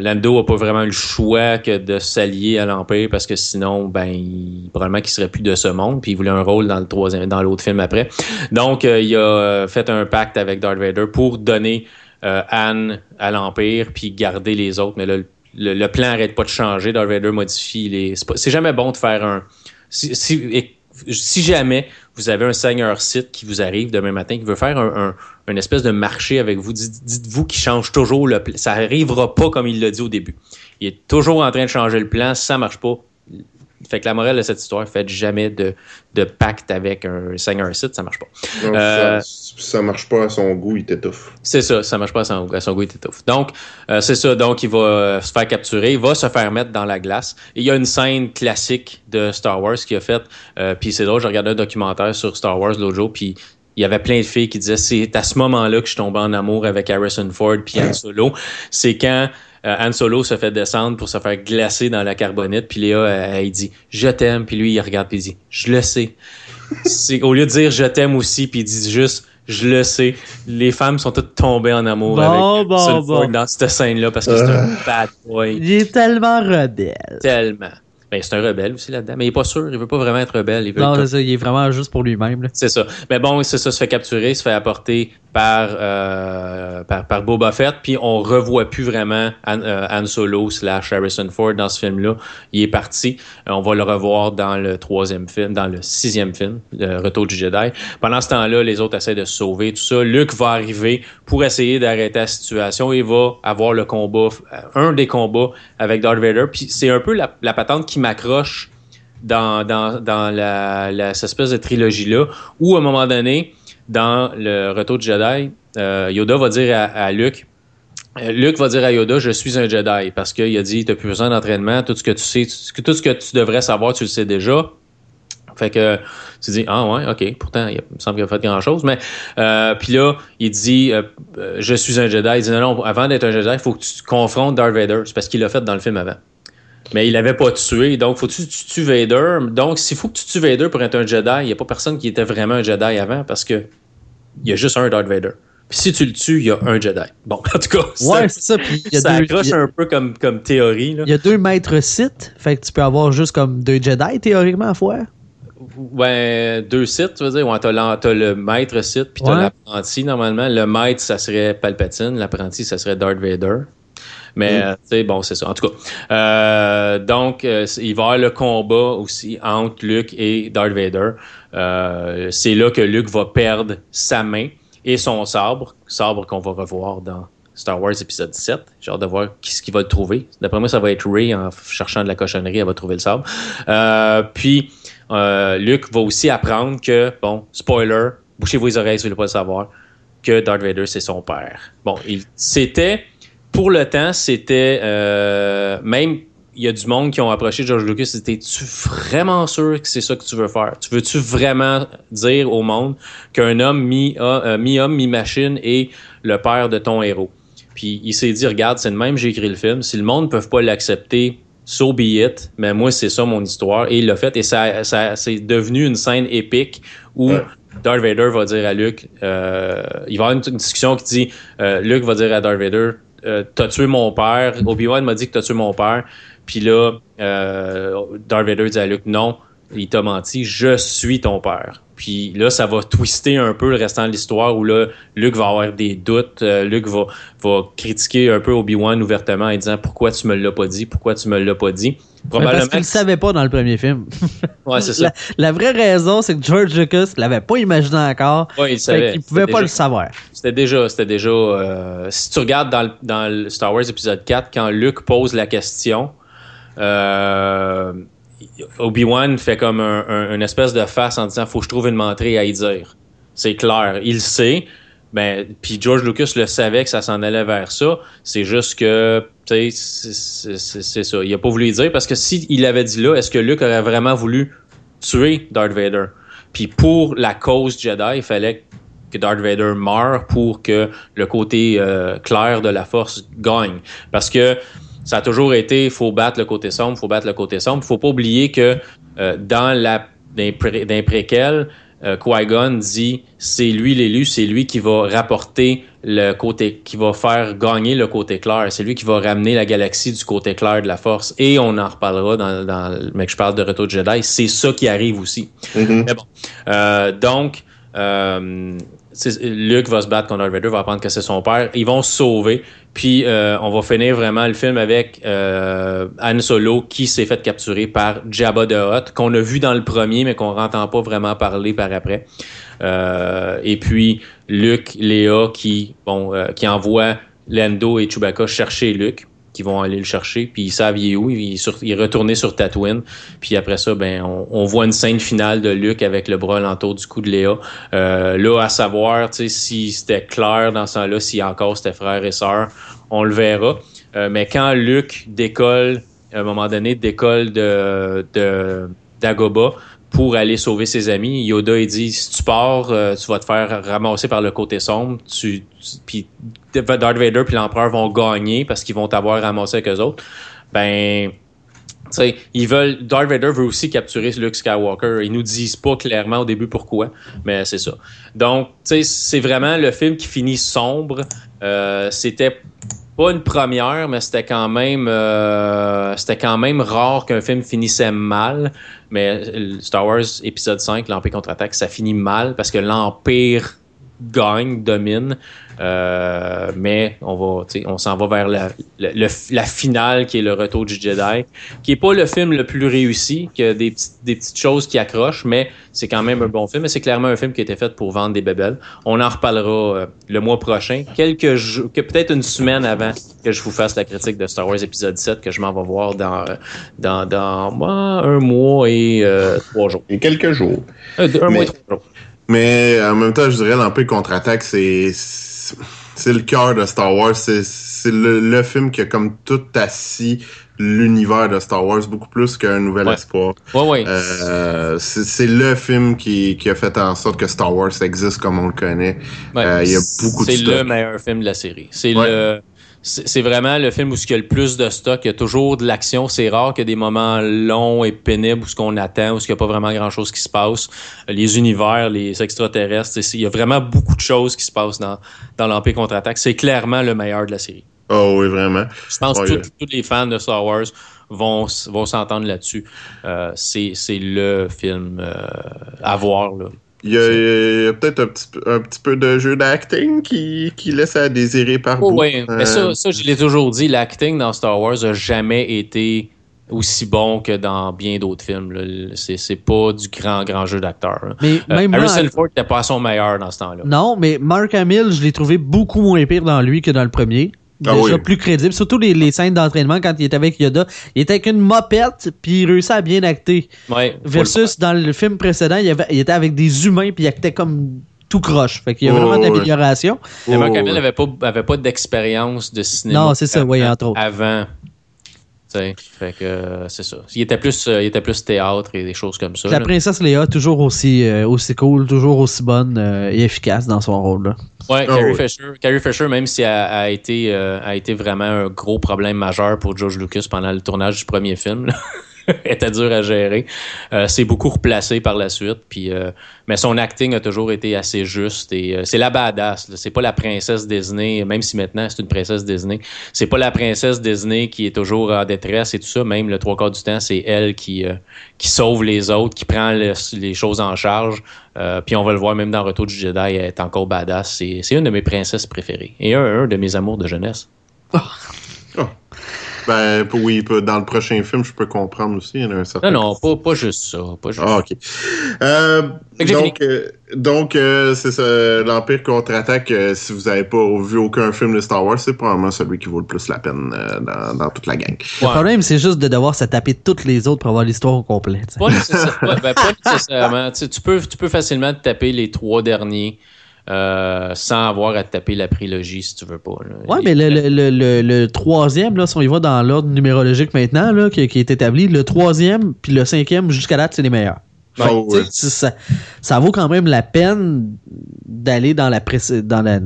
Lando a pas vraiment le choix que de s'allier à l'Empire parce que sinon, ben, il, probablement qu'il serait plus de ce monde, puis il voulait un rôle dans le troisième, dans l'autre film après. Donc, il a fait un pacte avec Darth Vader pour donner euh, Anne à l'Empire, puis garder les autres. Mais là, le, plan arrête pas de changer. Darth Vader modifie les. C'est jamais bon de faire un. Si, jamais vous avez un seigneur Sith qui vous arrive demain matin, qui veut faire un, espèce de marché avec vous, dites- dites-vous qu'il change toujours le plan. Ça arrivera pas comme il l'a dit au début. Il est toujours en train de changer le plan. Si ça marche pas, fait que la morale de cette histoire, faites jamais de, de pacte avec un seigneur Sith, ça marche pas. Donc, Euh, ça, ça marche pas à son goût, il t'étouffe. C'est ça, ça marche pas à son, à son goût, il t'étouffe. Donc, euh, c'est ça, donc il va se faire capturer, il va se faire mettre dans la glace. Et il y a une scène classique de Star Wars qu'il a faite, euh, puis c'est drôle, je regardais un documentaire sur Star Wars l'autre jour, puis il y avait plein de filles qui disaient c'est à ce moment-là que je suis tombé en amour avec Harrison Ford puis Han Solo. C'est quand euh, Han Solo se fait descendre pour se faire glacer dans la carbonite, puis Léa, elle, elle dit je t'aime, puis lui il regarde puis il dit je le sais. C'est au lieu de dire je t'aime aussi, puis il dit juste je le sais. Les femmes sont toutes tombées en amour Bon, avec bon, bon. Dans cette scène-là parce que c'est un bad boy Il est tellement rebelle. tellement. Ben, c'est un rebelle aussi là-dedans, mais il est pas sûr, il veut pas vraiment être rebelle, il veut Non, être c'est ça, il est vraiment juste pour lui-même. c'est ça. Mais bon, c'est ça, se fait capturer, se fait apporter par, euh, par, par Boba Fett, puis on revoit plus vraiment Han, euh, Han Solo slash Harrison Ford dans ce film-là. Il est parti. Euh, on va le revoir dans le troisième film, dans le sixième film, le Retour du Jedi. Pendant ce temps-là, les autres essaient de se sauver, tout ça. Luke va arriver pour essayer d'arrêter la situation et va avoir le combat, un des combats avec Darth Vader. Puis c'est un peu la, la patente qui m'accroche dans, dans, dans la, cette espèce de trilogie-là, où à un moment donné, dans le Retour du Jedi, euh, Yoda va dire à, à Luke, euh, Luke va dire à Yoda, je suis un Jedi, parce qu'il a dit, tu n'as plus besoin d'entraînement, tout ce que tu sais, tout, ce que tu devrais savoir, tu le sais déjà. Fait que tu dis, ah ouais, ok, pourtant, il, me semble qu'il a fait grand-chose, mais euh, puis là, il dit, je suis un Jedi. Il dit, non, non, avant d'être un Jedi, il faut que tu confrontes Darth Vader. C'est parce qu'il l'a fait dans le film avant. Mais il l'avait pas tué, donc faut que tu, tu tues Vader. Donc, s'il faut que tu tues Vader pour être un Jedi, il n'y a pas personne qui était vraiment un Jedi avant parce que il y a juste un Darth Vader. Puis si tu le tues, il y a un Jedi. Bon, en tout cas, Ouais, ça, c'est ça. Puis il y a ça deux- accroche il y a- un peu comme, comme théorie. Il y a deux maîtres Sith, fait que tu peux avoir juste comme deux Jedi théoriquement à faire. Ouais, deux sites, tu veux dire? Ouais, t'as le maître site, puis t'as Ouais. l'apprenti, normalement. Le maître, ça serait Palpatine. L'apprenti, ça serait Darth Vader. Mais, Mm. euh, tu sais, bon, c'est ça. En tout cas. Euh, donc, euh, il va y avoir le combat aussi entre Luke et Darth Vader. C'est là que Luke va perdre sa main et son sabre. Sabre qu'on va revoir dans Star Wars épisode 7. J'ai hâte de voir qui ce qu'il va le trouver. D'après moi, ça va être Ray en cherchant de la cochonnerie, elle va trouver le sabre. Euh, puis, euh, Luke va aussi apprendre que, bon, spoiler, bouchez-vous les oreilles si vous ne voulez pas le savoir, que Darth Vader, c'est son père. Bon, il, c'était, pour le temps, c'était, euh, même, il y a du monde qui ont approché George Lucas. Étais-tu vraiment sûr que c'est ça que tu veux faire? Tu veux-tu vraiment dire au monde qu'un homme mi-homme, mi-machine est le père de ton héros? Puis il s'est dit, regarde, c'est le même, j'ai écrit le film. Si le monde ne peut pas l'accepter, so be it. Mais moi, c'est ça mon histoire. Et il l'a fait. Et ça, ça c'est devenu une scène épique où Darth Vader va dire à Luke, euh, il va y avoir une, discussion qui dit, euh, Luke va dire à Darth Vader, euh, t'as tué mon père. Obi-Wan m'a dit que t'as tué mon père. Puis là, euh, Darth Vader dit à Luke, non, il t'a menti, je suis ton père. Puis là, ça va twister un peu le restant de l'histoire où là, Luke va avoir des doutes. Euh, Luke va, va critiquer un peu Obi-Wan ouvertement en disant pourquoi tu me l'as pas dit, pourquoi tu me l'as pas dit? Probablement parce qu'il ne savait pas dans le premier film. ouais, c'est ça. La, vraie raison, c'est que George Lucas l'avait pas imaginé encore. Ouais, il savait. Il pouvait pas le savoir. C'était déjà, c'était déjà. Euh, si tu regardes dans, dans le Star Wars épisode 4, quand Luke pose la question, euh, Obi-Wan fait comme un, une espèce de face en disant faut que je trouve une menterie à y dire. C'est clair, il sait. Ben, puis George Lucas le savait que ça s'en allait vers ça. C'est juste que, tu sais, c'est ça. Il a pas voulu y dire parce que s'il avait dit là, est-ce que Luke aurait vraiment voulu tuer Darth Vader? Puis pour la cause Jedi, il fallait que Darth Vader meure pour que le côté euh, clair de la Force gagne. Parce que ça a toujours été faut battre le côté sombre, faut battre le côté sombre. Faut pas oublier que euh, dans la dans, préquel, euh, Qui-Gon dit c'est lui l'élu, c'est lui qui va rapporter le côté, qui va faire gagner le côté clair, c'est lui qui va ramener la galaxie du côté clair de la Force. Et on en reparlera dans, dans mec je parle de Retour de Jedi, c'est ça qui arrive aussi. Mm-hmm. Mais bon, euh, donc Luke va se battre contre Darth Vader, va apprendre que c'est son père. Ils vont se sauver. Puis euh, on va finir vraiment le film avec euh, Han Solo qui s'est fait capturer par Jabba the Hutt, qu'on a vu dans le premier, mais qu'on n'entend pas vraiment parler par après. Euh, et puis Luke, Léa qui, bon, qui envoie Lando et Chewbacca chercher Luke qui vont aller le chercher, puis ils savent où, il est, sur, est retourné sur Tatooine, puis après ça, ben, on, voit une scène finale de Luke avec le bras alentour du cou de Léa. Euh, là, à savoir, si c'était clair dans ce temps-là, si encore c'était frère et sœur, on le verra. Euh, mais quand Luke décolle, à un moment donné, décolle de d'Agoba, pour aller sauver ses amis. Yoda, il dit, si tu pars, euh, tu vas te faire ramasser par le côté sombre. Puis Darth Vader puis l'Empereur vont gagner parce qu'ils vont t'avoir ramassé avec eux autres. Ben, sais, ils veulent. Darth Vader veut aussi capturer Luke Skywalker. Ils nous disent pas clairement au début pourquoi, mais c'est ça. Donc, c'est vraiment le film qui finit sombre. Euh, c'était pas une première, mais c'était quand même euh, c'était quand même rare qu'un film finissait mal. Mais Star Wars épisode 5, l'Empire contre-attaque, ça finit mal parce que l'Empire gagne, domine. Euh, mais on va, on s'en va vers la, la, finale qui est le retour du Jedi, qui est pas le film le plus réussi, qui a des, petites, des petites choses qui accrochent, mais c'est quand même un bon film. Et c'est clairement un film qui a été fait pour vendre des bébelles. On en reparlera euh, le mois prochain, quelques jours, que peut-être une semaine avant que je vous fasse la critique de Star Wars épisode 7, que je m'en vais voir dans dans, dans un mois et euh, trois jours. Et quelques jours. un mois et trois jours. Mais en même temps, je dirais l'Empire contre-attaque, c'est c'est le cœur de Star Wars. C'est le, film qui a comme tout assis l'univers de Star Wars beaucoup plus qu'un nouvel espoir. Ouais, euh, c'est le film qui, qui, a fait en sorte que Star Wars existe comme on le connaît. Euh, il y a beaucoup de C'est le meilleur film de la série. C'est le c'est vraiment le film où il y a le plus de stock. Il y a toujours de l'action. C'est rare qu'il y ait des moments longs et pénibles où ce qu'on attend, où il n'y a pas vraiment grand-chose qui se passe. Les univers, les extraterrestres, il y a vraiment beaucoup de choses qui se passent dans, dans l'Empire contre-attaque. C'est clairement le meilleur de la série. Oh oui, vraiment. Je pense que tous les fans de Star Wars vont, vont s'entendre là-dessus. Euh, c'est le film euh, à voir. Là. Il y a, peut-être un petit, un petit peu de jeu d'acting qui, qui laisse à désirer par oh, Oui, mais ça, euh, ça, je l'ai toujours dit, l'acting dans Star Wars n'a jamais été aussi bon que dans bien d'autres films. C'est pas du grand, grand jeu d'acteur. Mais euh, Harrison Ford n'était pas à son meilleur dans ce temps-là. Non, mais Mark Hamill, je l'ai trouvé beaucoup moins pire dans lui que dans le premier. Ah déjà plus crédible. Surtout les, les scènes d'entraînement quand il était avec Yoda. Il était avec une mopette, puis il réussit à bien acter. Ouais, Versus dans le film précédent, il, avait, il, était avec des humains, puis il actait comme tout croche. Fait qu'il y a vraiment d'amélioration. Mark Hamill n'avait pas, avait pas d'expérience de cinéma. Non, c'est ça, oui, entre autres. Avant Fait que euh, c'est ça. Il était plus, il était plus théâtre et des choses comme ça. La princesse Léa, toujours aussi, aussi cool, toujours aussi bonne et efficace dans son rôle. Là. Ouais, Carrie, Fisher, Carrie Fisher, même si elle a, été, a été vraiment un gros problème majeur pour George Lucas pendant le tournage du premier film. était dur à gérer. Euh, c'est beaucoup replacé par la suite. Puis, euh, mais son acting a toujours été assez juste. Et euh, c'est la badass. C'est pas la princesse Disney, même si maintenant c'est une princesse Disney. C'est pas la princesse Disney qui est toujours en détresse et tout ça. Même le trois quarts du temps, c'est elle qui, qui sauve les autres, qui prend les choses en charge. puis on va le voir même dans Retour du Jedi, elle est encore badass. C'est une de mes princesses préférées. Et un, de mes amours de jeunesse. Oh. Ben, oui, dans le prochain film, je peux comprendre aussi. Il y a un certain non, non, pas, pas, juste ça. Pas juste ah, ok. Euh, donc, euh, donc euh, c'est ça, l'Empire contre-attaque. si vous n'avez pas vu aucun film de Star Wars, c'est probablement celui qui vaut le plus la peine dans, dans, toute la gang. Le problème, c'est juste de devoir se taper toutes les autres pour avoir l'histoire au complet. Pas, nécessairement. ben, pas nécessairement. tu, peux, tu peux facilement te taper les trois derniers. Euh, sans avoir à taper la prélogie si tu veux pas. Oui, mais le, troisième, là, si on y va dans l'ordre numérologique maintenant, là, qui, est établi, le troisième puis le cinquième jusqu'à date, c'est les meilleurs. Ah ça, vaut quand même la peine d'aller dans la dans la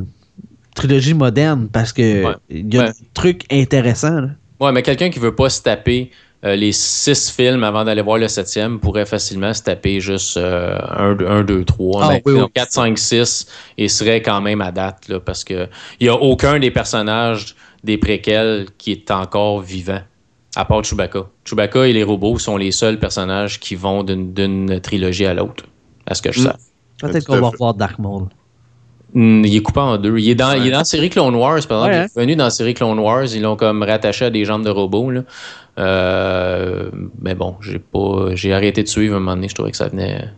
trilogie moderne parce que il y a des trucs intéressants. Ouais, mais quelqu'un qui veut pas se taper euh, les six films avant d'aller voir le septième pourraient facilement se taper juste euh, un, un, deux, trois. Ah, oui, 4, 5, 6 et serait quand même à date là, parce que il n'y a aucun des personnages des préquels qui est encore vivant. À part Chewbacca. Chewbacca et les robots sont les seuls personnages qui vont d'une trilogie à l'autre, à ce que je hmm. sais. Peut-être qu'on va revoir Dark Maul. Hmm, il est coupé en deux. Il est dans, il est dans la série Clone Wars, par exemple. Il est venu dans la série Clone Wars. Ils l'ont comme rattaché à des jambes de robots. Là. Euh, mais bon, j'ai pas, j'ai arrêté de suivre à un moment donné. Je trouvais que ça venait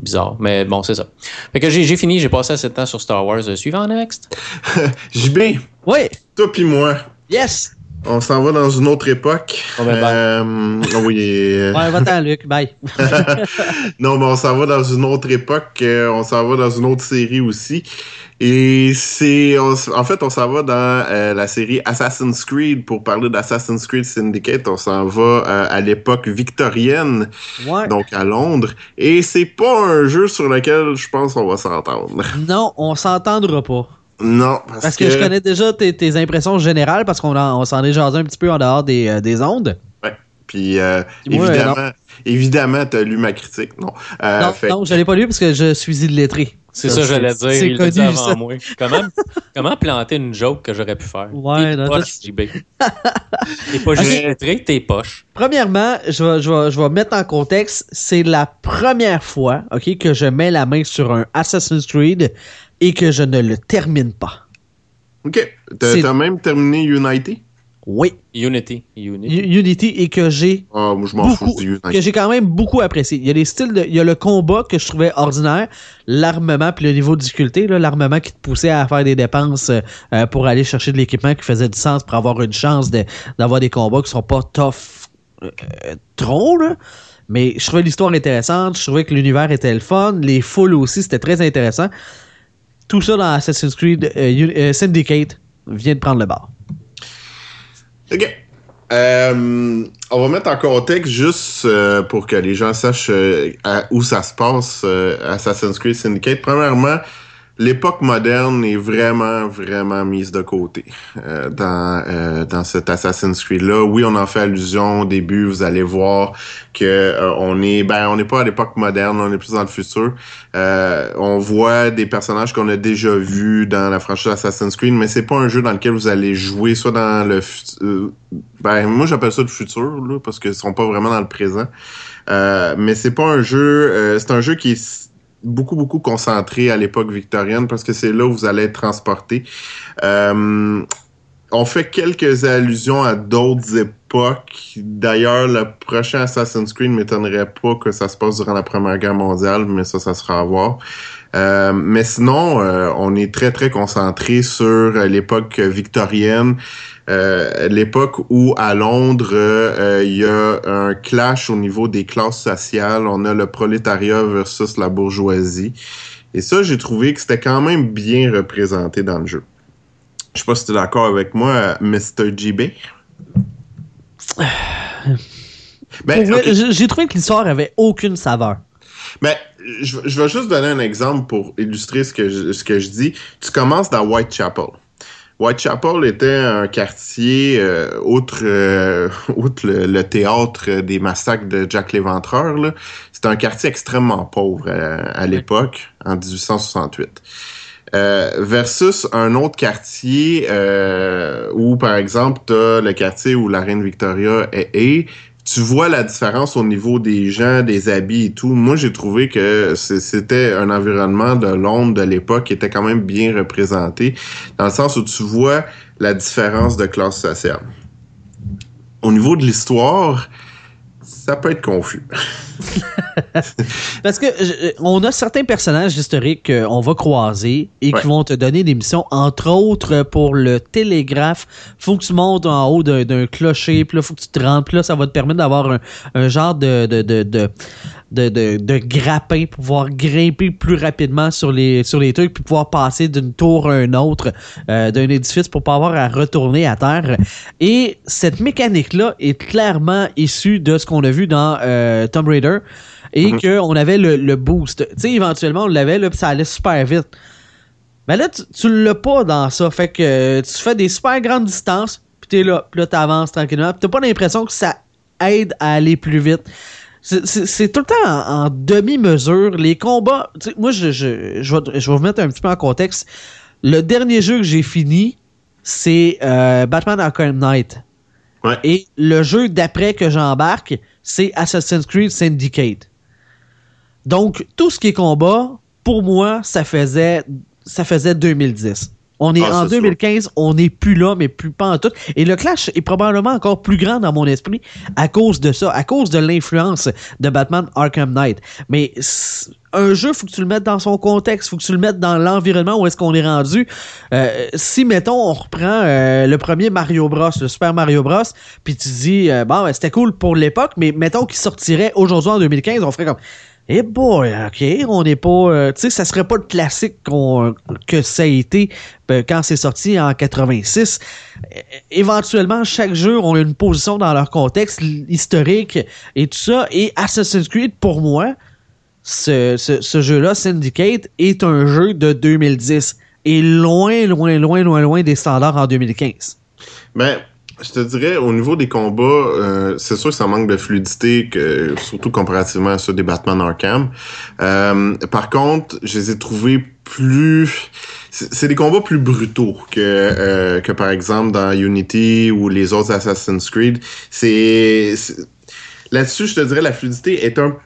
bizarre. Mais bon, c'est ça. Fait que j'ai, fini. J'ai passé assez de temps sur Star Wars. Suivant next. JB. Oui. Toi puis moi. Yes. On s'en va dans une autre époque. Oh, ben, euh, oui. ouais, va-t'en, Luc. Bye. non, mais on s'en va dans une autre époque. Euh, on s'en va dans une autre série aussi. Et c'est, en fait, on s'en va dans euh, la série Assassin's Creed pour parler d'Assassin's Creed Syndicate. On s'en va à l'époque victorienne, donc à Londres. Et c'est pas un jeu sur lequel je pense qu'on va s'entendre. Non, on s'entendra pas. Non, parce, que... je connais déjà tes, impressions générales parce qu'on on s'en est jasé un petit peu en dehors des, euh, des ondes. Ouais. Puis euh, évidemment, évidemment, tu as lu ma critique. Non, euh, non, non je l'ai pas lu parce que je suis illettré. C'est ça, j'allais dire. C'est connu, avant moi. Comment, comment planter une joke que j'aurais pu faire? Ouais, non, poche, JB. T'es pas okay. tes poches. Premièrement, je vais, je, vais, je vais mettre en contexte, c'est la première fois ok, que je mets la main sur un Assassin's Creed et que je ne le termine pas. OK. T'as même terminé Unity? Oui. Unity. Unity. Unity et que j'ai. Ah, moi, je m'en fous du Unity. Que j'ai quand même beaucoup apprécié. Il y a des styles de. Il y a le combat que je trouvais ordinaire, l'armement puis le niveau de difficulté, l'armement qui te poussait à faire des dépenses euh, pour aller chercher de l'équipement qui faisait du sens pour avoir une chance d'avoir des combats qui sont pas tough euh, trop, là. Mais je trouvais l'histoire intéressante, je trouvais que l'univers était le fun, les foules aussi, c'était très intéressant tout ça dans Assassin's Creed euh, euh, Syndicate vient de prendre le bar. OK. Euh, on va mettre en contexte juste pour que les gens sachent où ça se passe, Assassin's Creed Syndicate. Premièrement, l'époque moderne est vraiment, vraiment mise de côté euh, dans, euh, dans cet Assassin's Creed-là. Oui, on en fait allusion au début, vous allez voir que euh, on est ben on n'est pas à l'époque moderne, on est plus dans le futur. on voit des personnages qu'on a déjà vus dans la franchise Assassin's Creed, mais c'est pas un jeu dans lequel vous allez jouer soit dans le ben moi j'appelle ça le futur là, parce qu'ils sont pas vraiment dans le présent. mais c'est pas un jeu, c'est un jeu qui est beaucoup, beaucoup concentré à l'époque victorienne parce que c'est là où vous allez être transporté. Euh, on fait quelques allusions à d'autres époques. D'ailleurs, le prochain Assassin's Creed ne m'étonnerait pas que ça se passe durant la Première Guerre mondiale, mais ça, ça sera à voir. Euh, mais sinon, euh, on est très, très concentré sur l'époque victorienne. Euh, l'époque où à Londres, euh, il y a un clash au niveau des classes sociales. On a le prolétariat versus la bourgeoisie. Et ça, j'ai trouvé que c'était quand même bien représenté dans le jeu. Je sais pas si tu es d'accord avec moi, Mr. GB. Ben, J'ai trouvé que l'histoire avait aucune saveur. Mais je, je, vais juste donner un exemple pour illustrer ce que je, ce que je dis. Tu commences dans Whitechapel. Whitechapel était un quartier, euh, outre, euh, outre le, théâtre des massacres de Jack l'Éventreur, c'était un quartier extrêmement pauvre euh, à, l'époque, en 1868. versus un autre quartier où, par exemple, tu as le quartier où la reine Victoria est, tu vois la différence au niveau des gens, des habits et tout. Moi, j'ai trouvé que c'était un environnement de Londres de l'époque qui était quand même bien représenté, dans le sens où tu vois la différence de classe sociale. Au niveau de l'histoire, ça peut être confus. Parce que on a certains personnages historiques qu'on va croiser et qui vont te donner des missions, entre autres pour le télégraphe. Faut que tu montes en haut d'un clocher, puis là, faut que tu te rentres, puis là, ça va te permettre d'avoir un, genre de, de, de, de, de, grappin pour pouvoir grimper plus rapidement sur les, sur les trucs, puis pouvoir passer d'une tour à une autre euh, d'un édifice pour pas avoir à retourner à terre. Et cette mécanique-là est clairement issue de ce qu'on a vu dans euh, Tomb Raider et mhm. qu'on avait le, boost. Tu sais, éventuellement, on l'avait, là, puis ça allait super vite. Mais là, tu, tu l'as pas dans ça. Fait que tu fais des super grandes distances, puis t'es là, puis là, t'avances tranquillement, puis t'as pas l'impression que ça aide à aller plus vite. C'est tout le temps en, demi-mesure. Les combats. Moi, je, je, je, vais, je vais vous mettre un petit peu en contexte. Le dernier jeu que j'ai fini, c'est euh, Batman Arkham Knight. Et le jeu d'après que j'embarque, c'est Assassin's Creed Syndicate. Donc, tout ce qui est combat, pour moi, ça faisait, ça faisait 2010. On est ah, en 2015, on n'est plus là, mais plus pas en tout. Et le clash est probablement encore plus grand dans mon esprit à cause de ça, à cause de l'influence de Batman Arkham Knight. Mais un jeu, faut que tu le mettes dans son contexte, faut que tu le mettes dans l'environnement où est-ce qu'on est rendu. Euh, si, mettons, on reprend euh, le premier Mario Bros, le Super Mario Bros, puis tu dis, euh, bon, ben, c'était cool pour l'époque, mais mettons qu'il sortirait aujourd'hui en 2015, on ferait comme eh boy, ok, on n'est pas, euh, tu sais, ça serait pas le classique que ça a été euh, quand c'est sorti en 86. éventuellement, chaque jeu a une position dans leur contexte historique et tout ça. Et Assassin's Creed, pour moi, ce, ce jeu-là, Syndicate, est un jeu de 2010 et loin, loin, loin, loin, loin des standards en 2015. Ben, je te dirais, au niveau des combats, euh, c'est sûr que ça manque de fluidité, que, surtout comparativement à ceux des Batman Arkham. Euh, par contre, je les ai trouvés plus... C'est des combats plus brutaux que, euh, que par exemple dans Unity ou les autres Assassin's Creed. C'est... Là-dessus, je te dirais, la fluidité est un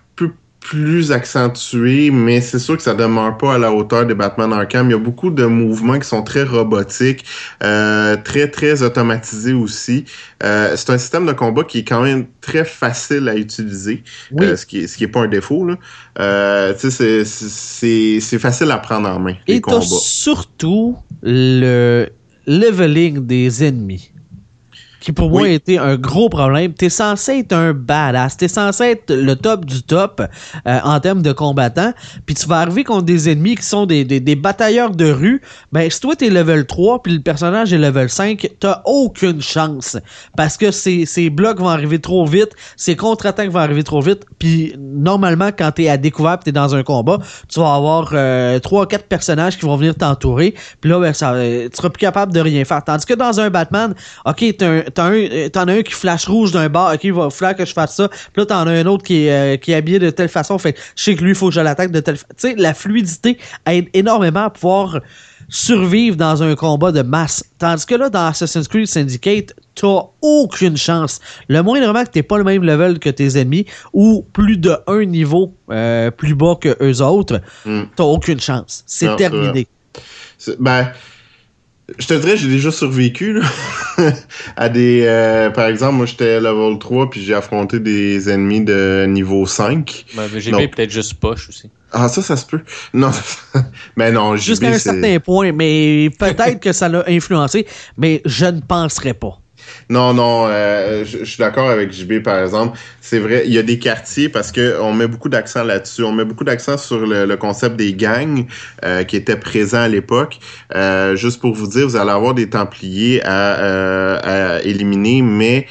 plus accentué, mais c'est sûr que ça demeure pas à la hauteur des Batman Arkham. Il y a beaucoup de mouvements qui sont très robotiques, euh, très très automatisés aussi. Euh, c'est un système de combat qui est quand même très facile à utiliser, euh, ce qui est, ce qui est pas un défaut là. Euh, c'est c'est facile à prendre en main les Et combats. surtout le leveling des ennemis qui pour moi a été un gros problème. T'es censé être un badass, t'es censé être le top du top euh, en termes de combattants, puis tu vas arriver contre des ennemis qui sont des, des, batailleurs de rue. Ben si toi t'es level 3 puis le personnage est level 5, t'as aucune chance parce que ces, ces blocs vont arriver trop vite, ces contre-attaques vont arriver trop vite, puis normalement quand t'es à découvert, t'es dans un combat, tu vas avoir euh, trois quatre personnages qui vont venir t'entourer, puis là ben, ça, euh, tu seras plus capable de rien faire. Tandis que dans un Batman, ok t'as un t'en as un qui flash rouge d'un bar, ok, il va falloir que je fasse ça. Puis là, t'en as un autre qui est, euh, qui est habillé de telle façon. Fait je sais que lui, il faut que je l'attaque de telle façon. Tu sais, la fluidité aide énormément à pouvoir survivre dans un combat de masse. Tandis que là, dans Assassin's Creed Syndicate, t'as aucune chance. Le moindrement que t'es pas le même level que tes ennemis ou plus de un niveau euh, plus bas que eux autres, hmm. t'as aucune chance. C'est terminé. Ben, je te dirais, j'ai déjà survécu à des. Euh, par exemple, moi j'étais level 3 puis j'ai affronté des ennemis de niveau 5. Ben, j'ai peut-être juste poche aussi. Ah, ça, ça se peut. Non, mais non, Jusqu'à un certain point, mais peut-être que ça l'a influencé, mais je ne penserais pas. Non, non, euh, je suis d'accord avec JB, par exemple. C'est vrai, il y a des quartiers parce que on met beaucoup d'accent là-dessus. On met beaucoup d'accent sur le, concept des gangs euh, qui étaient présents à l'époque. Euh, juste pour vous dire, vous allez avoir des Templiers à, à éliminer, mais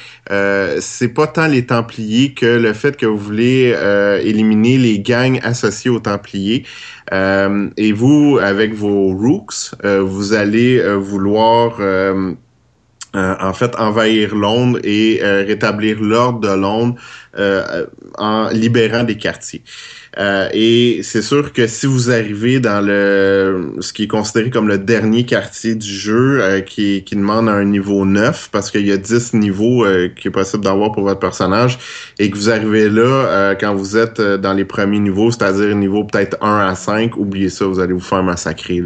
c'est pas tant les Templiers que le fait que vous voulez éliminer les gangs associés aux Templiers. et vous, avec vos Rooks, vous allez vouloir euh, en fait, envahir Londres et euh, rétablir l'ordre de Londres euh, en libérant des quartiers. Euh, et c'est sûr que si vous arrivez dans le ce qui est considéré comme le dernier quartier du jeu, euh, qui, qui demande un niveau 9, parce qu'il y a 10 niveaux euh, qui est possible d'avoir pour votre personnage, et que vous arrivez là quand vous êtes dans les premiers niveaux, c'est-à-dire niveau peut-être 1 à 5, oubliez ça, vous allez vous faire massacrer.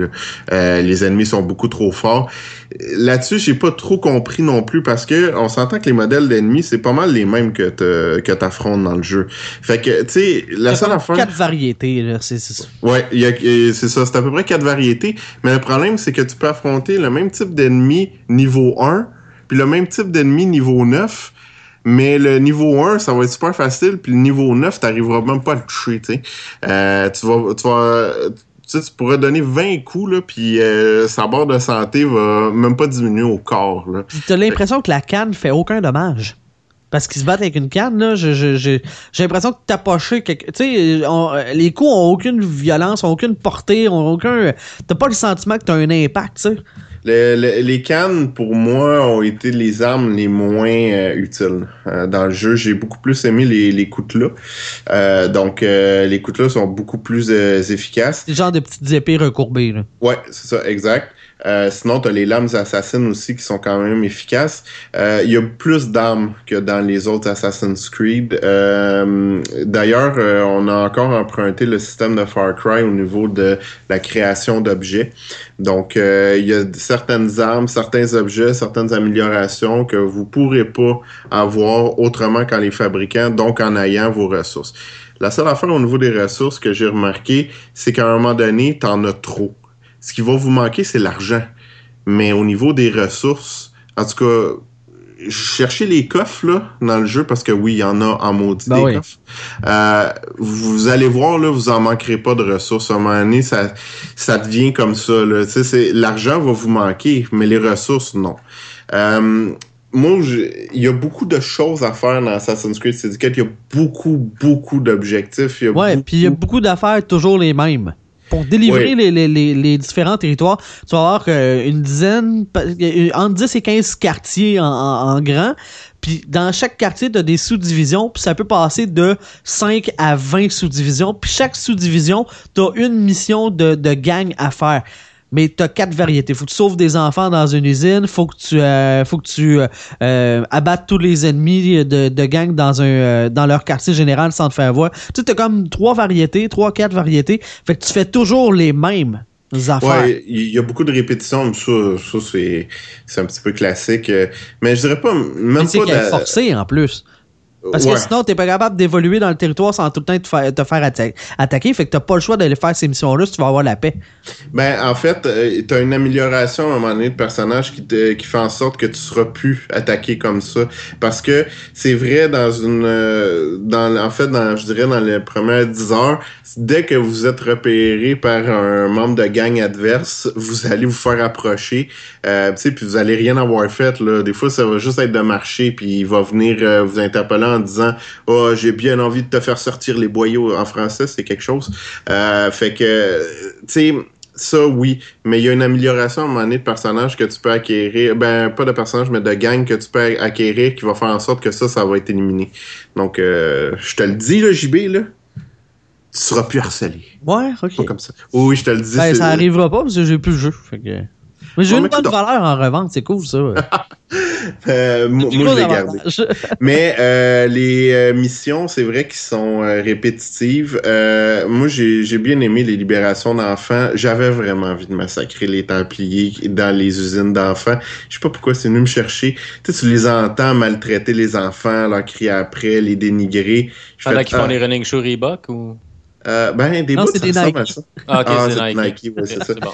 les ennemis sont beaucoup trop forts. Là-dessus, j'ai pas trop compris non plus parce que on s'entend que les modèles d'ennemis, c'est pas mal les mêmes que tu affrontes dans le jeu. Fait que, tu sais, la seule affaire quatre variétés. Là. C'est, c'est... Ouais, c'est ça. C'est à peu près quatre variétés. Mais le problème, c'est que tu peux affronter le même type d'ennemi niveau 1, puis le même type d'ennemi niveau 9. Mais le niveau 1, ça va être super facile, puis le niveau 9, t'arriveras même pas à le toucher, tu. Euh, tu vas, tu vas, tu, sais, tu pourrais donner 20 coups, là, puis euh, sa barre de santé va même pas diminuer au corps, là. T'as l'impression que la canne fait aucun dommage parce qu'ils se battent avec une canne, là, j'ai l'impression que t'as poché quelque... Tu sais, les coups ont aucune violence, ont aucune portée, ont aucun... T'as pas le sentiment que t'as un impact, tu sais. les cannes, pour moi, ont été les armes les moins euh, utiles. Euh, dans le jeu, j'ai beaucoup plus aimé les, les. Euh, donc, les coutelas sont beaucoup plus efficaces. C'est genre de petites épées recourbées. Là. Ouais, c'est ça, exact. Euh, sinon, tu as les lames assassines aussi qui sont quand même efficaces. Euh, il y a plus d'armes que dans les autres Assassin's Creed. Euh, d'ailleurs, on a encore emprunté le système de Far Cry au niveau de la création d'objets. Donc, il y a certaines armes, certains objets, certaines améliorations que vous pourrez pas avoir autrement qu'en les fabriquant, donc en ayant vos ressources. La seule affaire au niveau des ressources que j'ai remarqué, c'est qu'à un moment donné, tu en as trop. Ce qui va vous manquer, c'est l'argent. Mais au niveau des ressources, en tout cas, cherchez les coffres là, dans le jeu parce que oui, il y en a en maudit ben des coffres. Euh, vous allez voir, là, vous en manquerez pas de ressources. À un moment donné, ça, ça devient comme ça. L'argent va vous manquer, mais les ressources, non. Euh, moi, il y a beaucoup de choses à faire dans Assassin's Creed Syndicate. Il y a beaucoup, beaucoup d'objectifs. Ouais, puis il y a beaucoup d'affaires toujours les mêmes pour délivrer les, différents territoires, tu vas avoir euh, une dizaine, entre 10 et 15 quartiers en, grand. Puis dans chaque quartier, tu as des sous-divisions, puis ça peut passer de 5 à 20 sous-divisions. Puis chaque sous-division, tu as une mission de, de gang à faire mais tu as quatre variétés. Faut que tu sauves des enfants dans une usine, faut que tu euh, faut que tu euh, euh, abattes tous les ennemis de, de gang dans un dans leur quartier général sans te faire voir. Tu sais, as comme trois variétés, trois, quatre variétés. Fait que tu fais toujours les mêmes affaires. Ouais, il y a beaucoup de répétitions, ça, ça c'est, c'est un petit peu classique. Mais je dirais pas même pas de... forcé en plus. Parce que sinon, t'es pas capable d'évoluer dans le territoire sans tout le temps te faire, te faire attaquer. Fait que t'as pas le choix d'aller faire ces missions-là si tu vas avoir la paix. Ben, en fait, euh, t'as une amélioration à un moment donné de personnage qui, te, qui fait en sorte que tu seras plus attaqué comme ça. Parce que c'est vrai dans une. Euh, dans, en fait, dans, je dirais dans les premières 10 heures, dès que vous êtes repéré par un membre de gang adverse, vous allez vous faire approcher. Euh, puis vous allez rien avoir fait. Là. Des fois, ça va juste être de marcher, puis il va venir euh, vous interpeller en disant Oh, j'ai bien envie de te faire sortir les boyaux en français, c'est quelque chose. Euh, fait que, tu sais, ça, oui, mais il y a une amélioration à un moment donné de personnage que tu peux acquérir. Ben, pas de personnage, mais de gang que tu peux acquérir qui va faire en sorte que ça, ça va être éliminé. Donc, euh, je te le dis, le JB, là. Tu seras plus harcelé. Ouais, ok. Pas comme ça. Oui, je te le dis. Ben, ça arrivera pas parce que j'ai plus le jeu. Fait que... Mais j'ai une bonne valeur en revente, c'est cool ça. euh, moi, je l'ai gardé. Mais euh, les euh, missions, c'est vrai qu'ils sont euh, répétitives. Euh, moi, j'ai bien aimé les libérations d'enfants. J'avais vraiment envie de massacrer les Templiers dans les usines d'enfants. Je sais pas pourquoi c'est venu me chercher. Tu sais, tu les entends maltraiter les enfants, leur crier après, les dénigrer. Pendant qu'ils font les running show Reebok ou... Euh, ben, des non, c'est des Nike. Ah, ok, ah, c'est Nike. Nike ouais, c'est ça. Bon.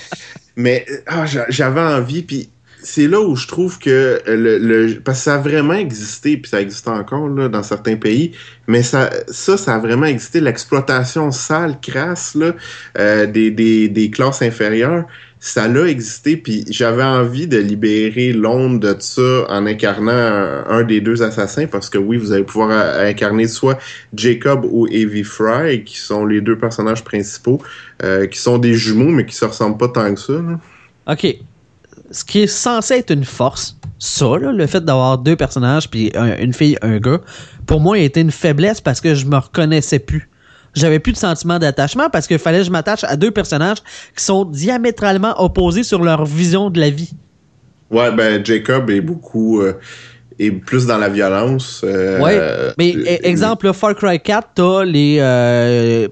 Mais ah, j'avais envie, puis c'est là où je trouve que le, le, parce que ça a vraiment existé puis ça existe encore là dans certains pays mais ça ça ça a vraiment existé l'exploitation sale crasse là euh, des, des, des classes inférieures ça l'a existé, puis j'avais envie de libérer l'onde de ça en incarnant un, des deux assassins, parce que oui, vous allez pouvoir incarner soit Jacob ou Evie Fry, qui sont les deux personnages principaux, euh, qui sont des jumeaux, mais qui se ressemblent pas tant que ça. OK. Ce qui est censé être une force, ça, le fait d'avoir deux personnages, puis une fille, un gars, pour moi, il était une faiblesse parce que je me reconnaissais plus j'avais plus de sentiment d'attachement parce qu'il fallait que je m'attache à deux personnages qui sont diamétralement opposés sur leur vision de la vie. Ouais, ben Jacob est beaucoup. Euh, et plus dans la violence. Euh, oui, mais e, exemple, Far Cry 4, t'as les, euh,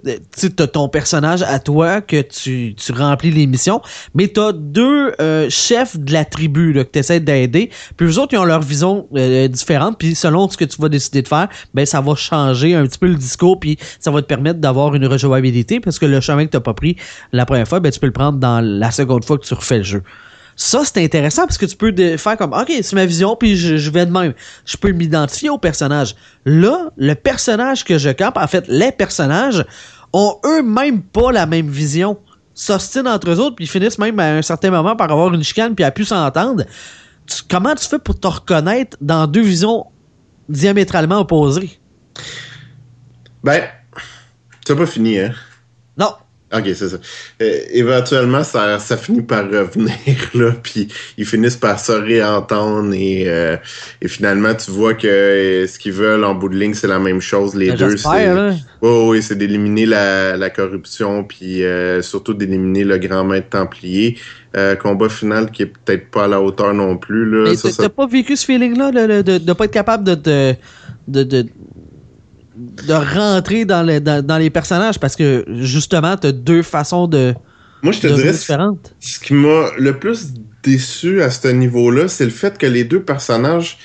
t'as ton personnage à toi que tu, tu remplis les missions, mais t'as deux euh, chefs de la tribu là, que tu essaies d'aider, puis les autres ils ont leur vision euh, différente, puis selon ce que tu vas décider de faire, ben ça va changer un petit peu le discours, puis ça va te permettre d'avoir une rejouabilité, parce que le chemin que t'as pas pris la première fois, ben tu peux le prendre dans la seconde fois que tu refais le jeu. Ça, c'est intéressant parce que tu peux faire comme, OK, c'est ma vision, puis je, vais de même. Je peux m'identifier au personnage. Là, le personnage que je campe, en fait, les personnages ont eux-mêmes pas la même vision. S'ostinent entre eux autres, puis finissent même à un certain moment par avoir une chicane, puis à plus s'entendre. comment tu fais pour te reconnaître dans deux visions diamétralement opposées? Ben, c'est pas fini, hein? OK, c'est ça. Euh, éventuellement, ça, ça finit par revenir, là, puis ils finissent par se réentendre et, euh, et finalement, tu vois que euh, ce qu'ils veulent en bout de ligne, c'est la même chose. Les ben, deux, c'est oui, c'est d'éliminer la, la, corruption, puis surtout d'éliminer le grand maître templier. combat final qui est peut-être pas à la hauteur non plus. Là. Mais t'as pas vécu ce feeling-là de, de, de, pas être capable de, de, de de rentrer dans, dans, les personnages parce que justement, tu as deux façons de. Moi, je te dirais. Différentes. Ce qui m'a le plus déçu à ce niveau-là, c'est le fait que les deux personnages.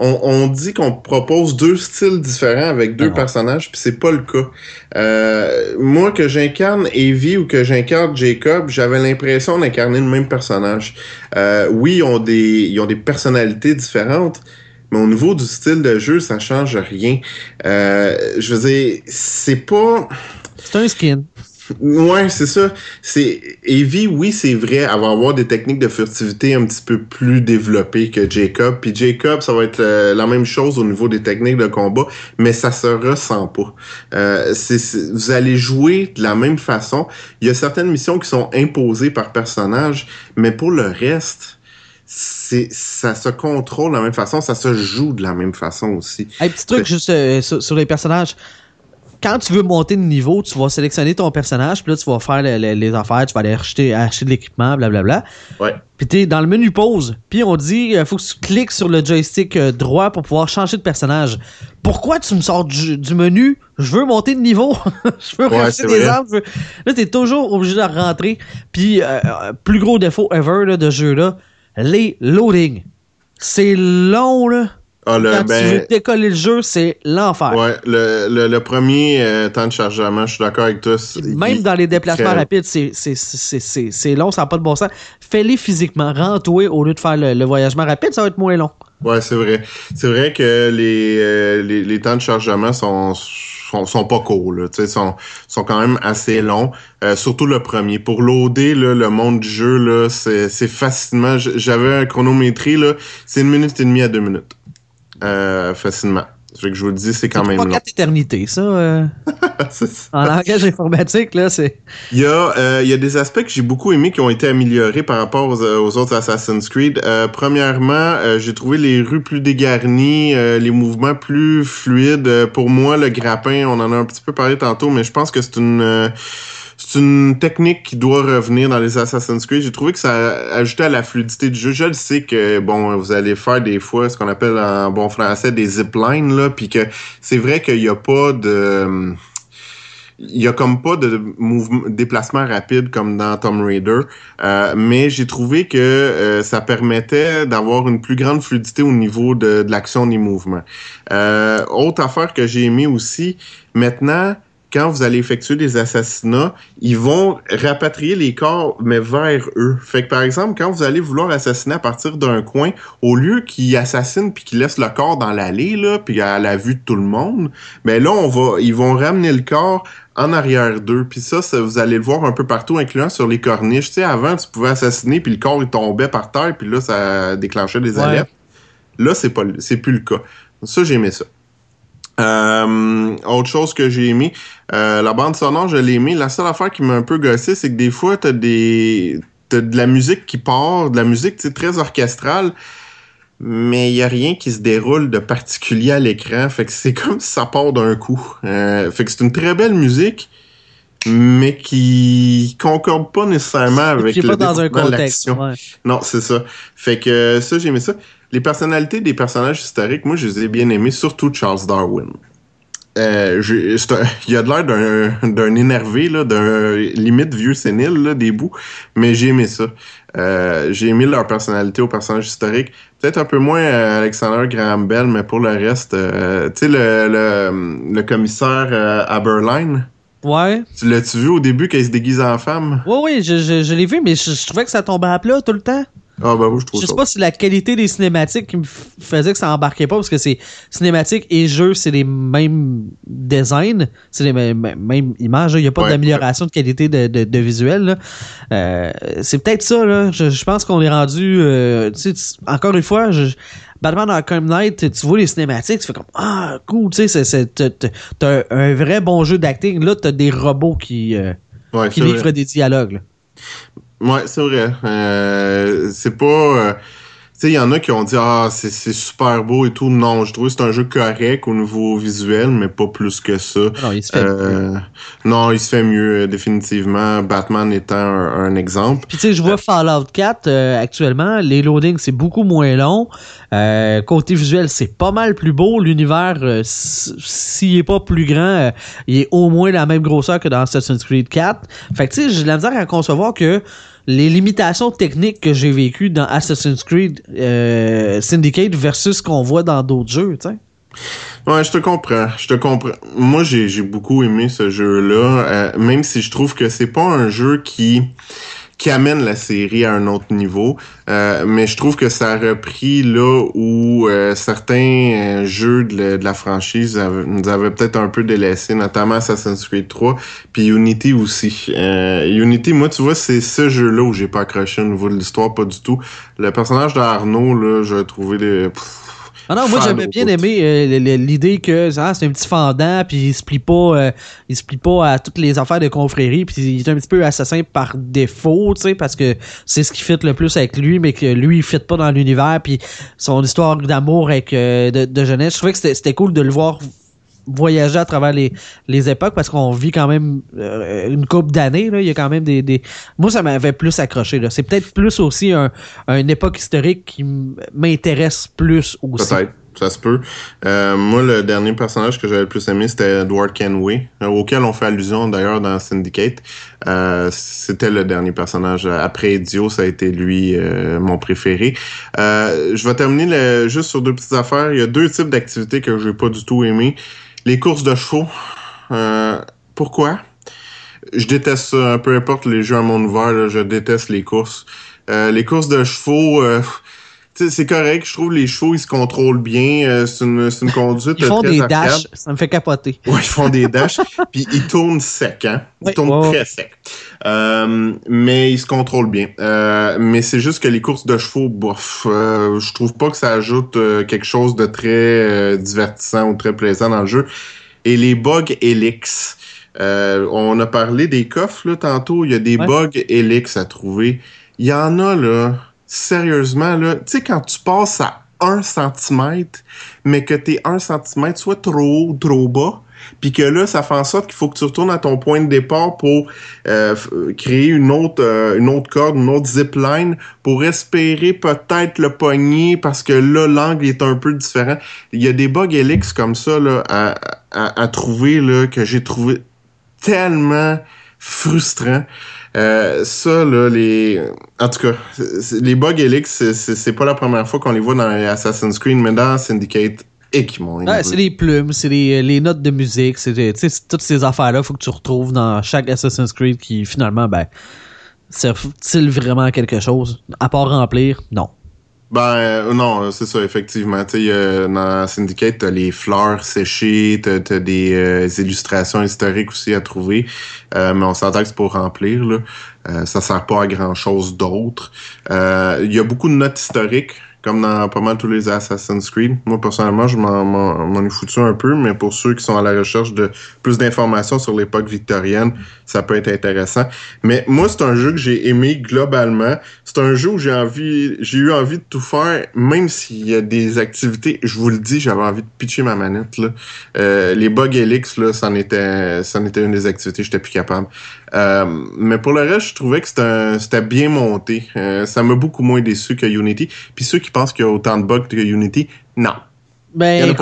On, dit qu'on propose deux styles différents avec deux personnages, puis c'est pas le cas. Euh, moi, que j'incarne Evie ou que j'incarne Jacob, j'avais l'impression d'incarner le même personnage. Euh, oui, ils ont des, ils ont des personnalités différentes, mais au niveau du style de jeu, ça change rien. Euh, je veux dire, c'est pas. C'est un skin. Ouais, c'est ça. C'est Evie, oui, c'est vrai, elle va avoir des techniques de furtivité un petit peu plus développées que Jacob. Puis Jacob, ça va être euh, la même chose au niveau des techniques de combat, mais ça se ressent pas. Euh, vous allez jouer de la même façon. Il y a certaines missions qui sont imposées par personnage, mais pour le reste, c'est ça se contrôle de la même façon, ça se joue de la même façon aussi. Un petit truc juste euh, sur, les personnages. Quand tu veux monter de niveau, tu vas sélectionner ton personnage, puis là, tu vas faire les, affaires, tu vas aller acheter, acheter de l'équipement, blablabla. Ouais. Puis t'es dans le menu pause, puis on dit, il euh, faut que tu cliques sur le joystick euh, droit pour pouvoir changer de personnage. Pourquoi tu me sors du, menu? Je veux monter de niveau. je veux racheter des armes. Veux... Là, t'es toujours obligé de rentrer. Puis, plus gros défaut ever là, de jeu-là, les loadings. C'est long, là. Ah, le, Quand tu veux ben, décoller le jeu, c'est l'enfer. Ouais, le, le, le premier euh, temps de chargement, je suis d'accord avec toi. Même dans les déplacements rapides, c'est long, ça n'a pas de bon sens. Fais-les physiquement, rends-toi au lieu de faire le, voyagement rapide, ça va être moins long. Ouais, c'est vrai. C'est vrai que les, euh, les, les, temps de chargement sont sont, sont pas courts, là, sont, sont quand même assez longs. Euh, surtout le premier. Pour là, le monde du jeu, c'est, facilement. J'avais un chronométrie, c'est une minute et demie à deux minutes. Euh, facilement. Fait que je vous le dis, c'est quand même pas quatre éternités, ça. Euh... En langage informatique, là, c'est. Il y, a, euh, il y a des aspects que j'ai beaucoup aimés qui ont été améliorés par rapport aux, aux autres Assassin's Creed. Euh, premièrement, euh, j'ai trouvé les rues plus dégarnies, les mouvements plus fluides. pour moi, le grappin, on en a un petit peu parlé tantôt, mais je pense que c'est une c'est une technique qui doit revenir dans les Assassin's Creed. J'ai trouvé que ça ajoutait à la fluidité du jeu. Je le sais que bon, vous allez faire des fois ce qu'on appelle en bon français des ziplines là, puis que c'est vrai qu'il n'y a pas de il y a comme pas de mouvement, déplacement rapide comme dans Tomb Raider, euh, mais j'ai trouvé que euh, ça permettait d'avoir une plus grande fluidité au niveau de, l'action des mouvements. Euh, autre affaire que j'ai aimé aussi, maintenant quand vous allez effectuer des assassinats, ils vont rapatrier les corps, mais vers eux. Fait que, par exemple, quand vous allez vouloir assassiner à partir d'un coin, au lieu qu'ils assassinent puis qu'ils laissent le corps dans l'allée, là, puis à la vue de tout le monde, ben là, on va, ils vont ramener le corps en arrière d'eux. Puis ça, vous allez le voir un peu partout, incluant sur les corniches. Tu sais, avant, tu pouvais assassiner, puis le corps, il tombait par terre, puis là, ça déclenchait des alertes. Là, c'est pas, c'est plus le cas. Ça, j'aimais ça. Euh, autre chose que j'ai aimé, euh, la bande sonore, je l'ai aimé. La seule affaire qui m'a un peu gossé, c'est que des fois, t'as des t'as de la musique qui part, de la musique très orchestrale, mais il y a rien qui se déroule de particulier à l'écran. Fait que c'est comme si ça part d'un coup. Euh, fait que c'est une très belle musique, mais qui concorde pas nécessairement avec le dans un contexte. Non, c'est ça. Fait que ça, j'ai aimé ça. Les personnalités des personnages historiques, moi, je les ai bien aimés, surtout Charles Darwin. Euh, il a de l'air d'un énervé, d'un limite vieux sénile, des bouts, mais j'ai aimé ça. Euh, j'ai aimé leur personnalité aux personnages historiques. Peut-être un peu moins euh, Alexander Graham Bell, mais pour le reste, tu sais, le, le, le, commissaire Aberline. Ouais. Tu l'as-tu vu au début quand il se déguise en femme? Oui, oui, je, je, je l'ai vu, mais je, je, trouvais que ça tombait à plat tout le temps. Ah, ben je trouve Je sais pas si la qualité des cinématiques qui me faisait que ça embarquait pas, parce que c'est cinématique et jeu, c'est les mêmes designs, c'est les mêmes, images. Il n'y a pas d'amélioration de qualité de, de, visuel. Euh, c'est peut-être ça. Là. Je, pense qu'on est rendu. Euh, encore une fois, je, Batman Arkham Knight, tu vois les cinématiques, tu fais comme Ah, cool, tu sais, t'as un vrai bon jeu d'acting. Là, t'as des robots qui, euh, qui livrent des dialogues. Là. Ouais, c'est vrai. Euh, c'est pas. Euh, tu sais, il y en a qui ont dit Ah, c'est super beau et tout. Non, je trouve que c'est un jeu correct au niveau visuel, mais pas plus que ça. Non, il se fait euh, mieux. Non, il se fait mieux, définitivement. Batman étant un, exemple. Puis tu sais, je vois Fallout 4 actuellement, les loadings, c'est beaucoup moins long. côté visuel, c'est pas mal plus beau. L'univers, s'il est pas plus grand, il est au moins la même grosseur que dans Assassin's Creed 4. Fait que tu sais, j'ai la misère à concevoir que les limitations techniques que j'ai vécues dans Assassin's Creed euh, Syndicate versus ce qu'on voit dans d'autres jeux, tu sais. Ouais, je te comprends. Je te comprends. Moi, j'ai beaucoup aimé ce jeu-là, euh, même si je trouve que c'est pas un jeu qui qui amène la série à un autre niveau. Euh, mais je trouve que ça a repris là où euh, certains euh, jeux de, la franchise nous avaient peut-être un peu délaissé, notamment Assassin's Creed 3, puis Unity aussi. Unity, moi, tu vois, c'est ce jeu-là où j'ai pas accroché au niveau de l'histoire, pas du tout. Le personnage d'Arnaud, là, j'ai trouvé des... Ah non, moi j'avais bien aimé euh, l'idée que ah, c'est un petit fendant, puis il se plie pas, euh, il se plie pas à toutes les affaires de confrérie, puis il est un petit peu assassin par défaut, tu sais, parce que c'est ce qui fit le plus avec lui, mais que lui il fit pas dans l'univers, puis son histoire d'amour avec euh, de, de, jeunesse, je trouvais que c'était cool de le voir voyager à travers les, les époques parce qu'on vit quand même euh, une couple d'années. Il y a quand même des, des... Moi, ça m'avait plus accroché. C'est peut-être plus aussi un, une époque historique qui m'intéresse plus aussi. Peut-être. Ça se peut. Euh, moi, le dernier personnage que j'avais le plus aimé, c'était Edward Kenway, euh, auquel on fait allusion d'ailleurs dans Syndicate. c'était le dernier personnage. Après Dio, ça a été lui mon préféré. je vais terminer juste sur deux petites affaires. Il y a deux types d'activités que je n'ai pas du tout aimé. Les courses de chevaux. Euh, pourquoi? Je déteste ça. Peu importe les jeux à monde ouvert, je déteste les courses. Euh, les courses de chevaux, euh, c'est correct. Je trouve les chevaux, ils se contrôlent bien. c'est une, une, conduite. Ils font des dashs. Ça me fait capoter. Oui, ils font des dashs. puis ils tournent sec, hein? Ils tournent très sec. mais ils se contrôlent bien. mais c'est juste que les courses de chevaux, bof, je trouve pas que ça ajoute quelque chose de très divertissant ou très plaisant dans le jeu et les bugs Helix. Euh, on a parlé des coffres là, tantôt. Il y a des bugs Helix à trouver. Il y en a là, sérieusement là. Tu sais quand tu passes à 1 cm, mais que t'es 1 cm soit trop haut trop bas, puis que là, ça fait en sorte qu'il faut que tu retournes à ton point de départ pour euh, créer une autre, euh, une autre corde, une autre zipline, pour espérer peut-être le poignet, parce que là, l'angle est un peu différent. Il y a des bugs helix comme ça là, à, à, à trouver là, que j'ai trouvé tellement frustrant. Euh, ça, là, les. En tout cas, les bugs Helix, c'est pas la première fois qu'on les voit dans Assassin's Creed, mais dans Syndicate, Et qui ouais, C'est les plumes, c'est les, les, notes de musique, c'est toutes ces affaires-là, faut que tu retrouves dans chaque Assassin's Creed qui finalement, ben, servent-ils vraiment quelque chose? À part remplir, non. Ben euh, non, c'est ça, effectivement. Tu sais, dans Syndicate, t'as les fleurs séchées, t'as as des euh, illustrations historiques aussi à trouver. Euh, mais on s'entend que c'est pour remplir. Là. ça sert pas à grand chose d'autre. Il y a beaucoup de notes historiques comme dans pas mal tous les Assassin's Creed. Moi, personnellement, je m'en ai foutu un peu, mais pour ceux qui sont à la recherche de plus d'informations sur l'époque victorienne, ça peut être intéressant. Mais moi, c'est un jeu que j'ai aimé globalement. C'est un jeu où j'ai envie, j'ai eu envie de tout faire, même s'il y a des activités. Je vous le dis, j'avais envie de pitcher ma manette. Là. Euh, les bugs Helix, là, c'en était, c'en était une des activités, j'étais plus capable. Euh, mais pour le reste, je trouvais que c'était bien monté. Euh, ça m'a beaucoup moins déçu que Unity. Puis ceux qui pensent qu'il y a autant de bugs que Unity, non. Ben,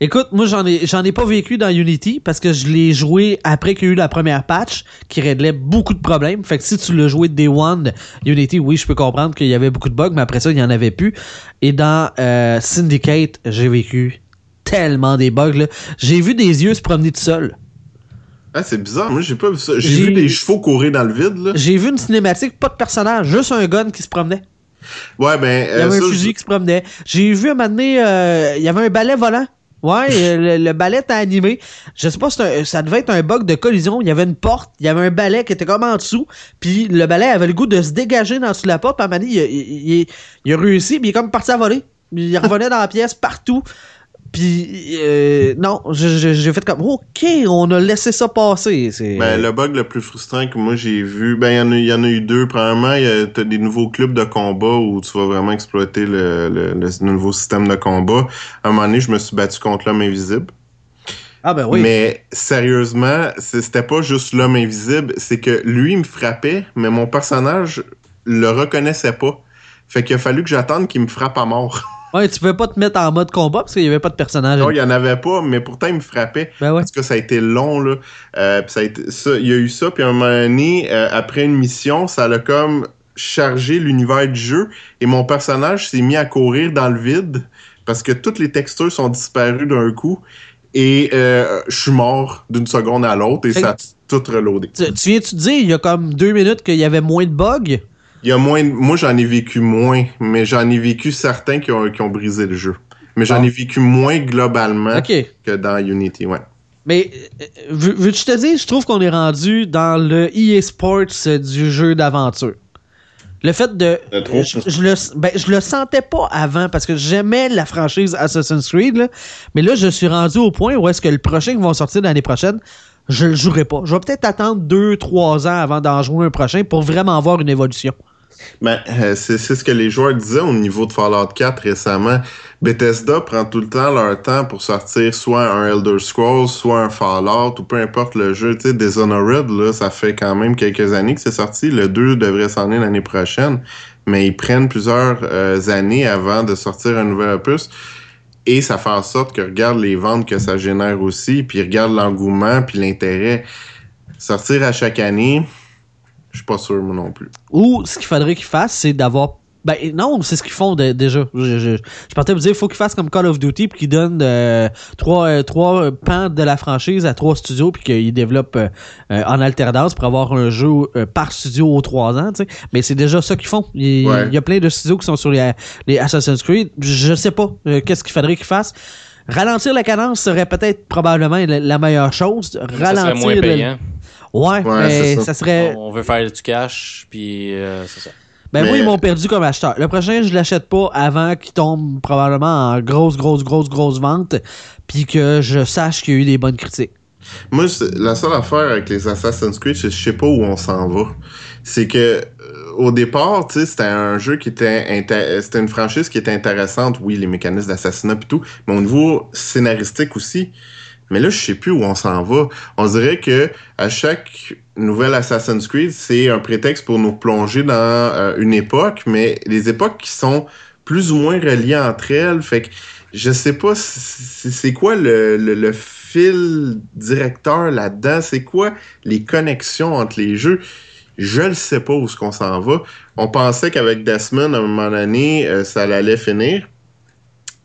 écoute, moi j'en ai j'en ai pas vécu dans Unity parce que je l'ai joué après qu'il y a eu la première patch qui réglait beaucoup de problèmes. Fait que si tu l'as joué Day One, Unity, oui, je peux comprendre qu'il y avait beaucoup de bugs, mais après ça, il y en avait plus. Et dans euh, Syndicate, j'ai vécu tellement des bugs. J'ai vu des yeux se promener tout seuls. Ah, c'est bizarre. Moi, j'ai pas vu ça. J'ai vu des chevaux courir dans le vide, là. J'ai vu une cinématique, pas de personnage, juste un gun qui se promenait. Ouais, ben. il y avait un fusil qui se promenait. J'ai vu un moment donné, euh, il y avait un balai volant. Ouais, euh, le, balai était animé. Je sais pas si ça devait être un bug de collision. Il y avait une porte, il y avait un balai qui était comme en dessous, puis le balai avait le goût de se dégager dans sous la porte. Puis à un moment donné, il, il, a réussi, puis il est comme parti à voler. Il revenait dans la pièce partout. Puis euh, non, j'ai fait comme OK, on a laissé ça passer. Ben, le bug le plus frustrant que moi j'ai vu, ben il y, en a eu deux. Premièrement, t'as des nouveaux clubs de combat où tu vas vraiment exploiter le, le, nouveau système de combat. À un moment donné, je me suis battu contre l'homme invisible. Ah ben oui. Mais sérieusement, c'était pas juste l'homme invisible, c'est que lui me frappait, mais mon personnage le reconnaissait pas. Fait qu'il a fallu que j'attende qu'il me frappe à mort. Ouais, tu peux pas te mettre en mode combat parce qu'il y avait pas de personnage. Non, il y en avait pas, mais pourtant il me frappait. Ben Parce que ça a été long, là. Euh, ça a été, ça, il y a eu ça, puis à un moment donné, euh, après une mission, ça a comme chargé l'univers du jeu et mon personnage s'est mis à courir dans le vide parce que toutes les textures sont disparues d'un coup et euh, je suis mort d'une seconde à l'autre et ça a tout reloadé. Tu, tu viens-tu dire il y a comme deux minutes qu'il y avait moins de bugs? Il y a moins, moi j'en ai vécu moins, mais j'en ai vécu certains qui ont, qui ont brisé le jeu. Mais j'en ai vécu moins globalement que dans Unity, ouais. Mais euh, veux-tu te dire, je trouve qu'on est rendu dans le EA Sports du jeu d'aventure. Le fait de. Je, le, ben, je le sentais pas avant parce que j'aimais la franchise Assassin's Creed, mais là, je suis rendu au point où est-ce que le prochain qui va sortir l'année prochaine, je le jouerai pas. Je vais peut-être attendre 2-3 ans avant d'en jouer un prochain pour vraiment avoir une évolution. Ben, euh, c'est ce que les joueurs disaient au niveau de Fallout 4 récemment. Bethesda prend tout le temps leur temps pour sortir soit un Elder Scrolls, soit un Fallout, ou peu importe le jeu. Tu sais, Dishonored, là, ça fait quand même quelques années que c'est sorti. Le 2 devrait s'en aller l'année prochaine. Mais ils prennent plusieurs euh, années avant de sortir un nouvel opus. Et ça fait en sorte que regarde les ventes que ça génère aussi, puis regarde l'engouement, puis l'intérêt. Sortir à chaque année, suis pas sûr, moi non plus. Ou ce qu'il faudrait qu'ils fassent, c'est d'avoir. Ben non, c'est ce qu'ils font déjà. Je, je, je partais vous dire, il faut qu'ils fassent comme Call of Duty, puis qu'ils donnent euh, trois, euh, trois pans de la franchise à trois studios, puis qu'ils développent euh, en alternance pour avoir un jeu par studio aux trois ans. sais. Mais c'est déjà ça qu'ils font. Il, y a plein de studios qui sont sur les, les Assassin's Creed. Je sais pas qu'est-ce qu'il faudrait qu'ils fassent. Ralentir la cadence serait peut-être probablement la, meilleure chose. Ralentir ça serait moins payant. Ouais, mais ça. serait. On veut faire du cash, puis euh, c'est ça. Ben moi, ils m'ont perdu comme acheteur. Le prochain, je l'achète pas avant qu'il tombe probablement en grosse, grosse, grosse, grosse vente, puis que je sache qu'il y a eu des bonnes critiques. Moi, la seule affaire avec les Assassin's Creed, c'est je sais pas où on s'en va. C'est que euh, au départ, tu sais, c'était un jeu qui était c'était une franchise qui était intéressante, oui, les mécanismes d'assassinat et tout, mais au niveau scénaristique aussi. Mais là, je sais plus où on s'en va. On dirait que à chaque nouvelle Assassin's Creed, c'est un prétexte pour nous plonger dans euh, une époque, mais les époques qui sont plus ou moins reliées entre elles. Fait que je sais pas c'est quoi le, le, fil directeur là-dedans, c'est quoi les connexions entre les jeux? Je ne sais pas où ce qu'on s'en va. On pensait qu'avec Desmond, à un moment donné, euh, ça allait finir.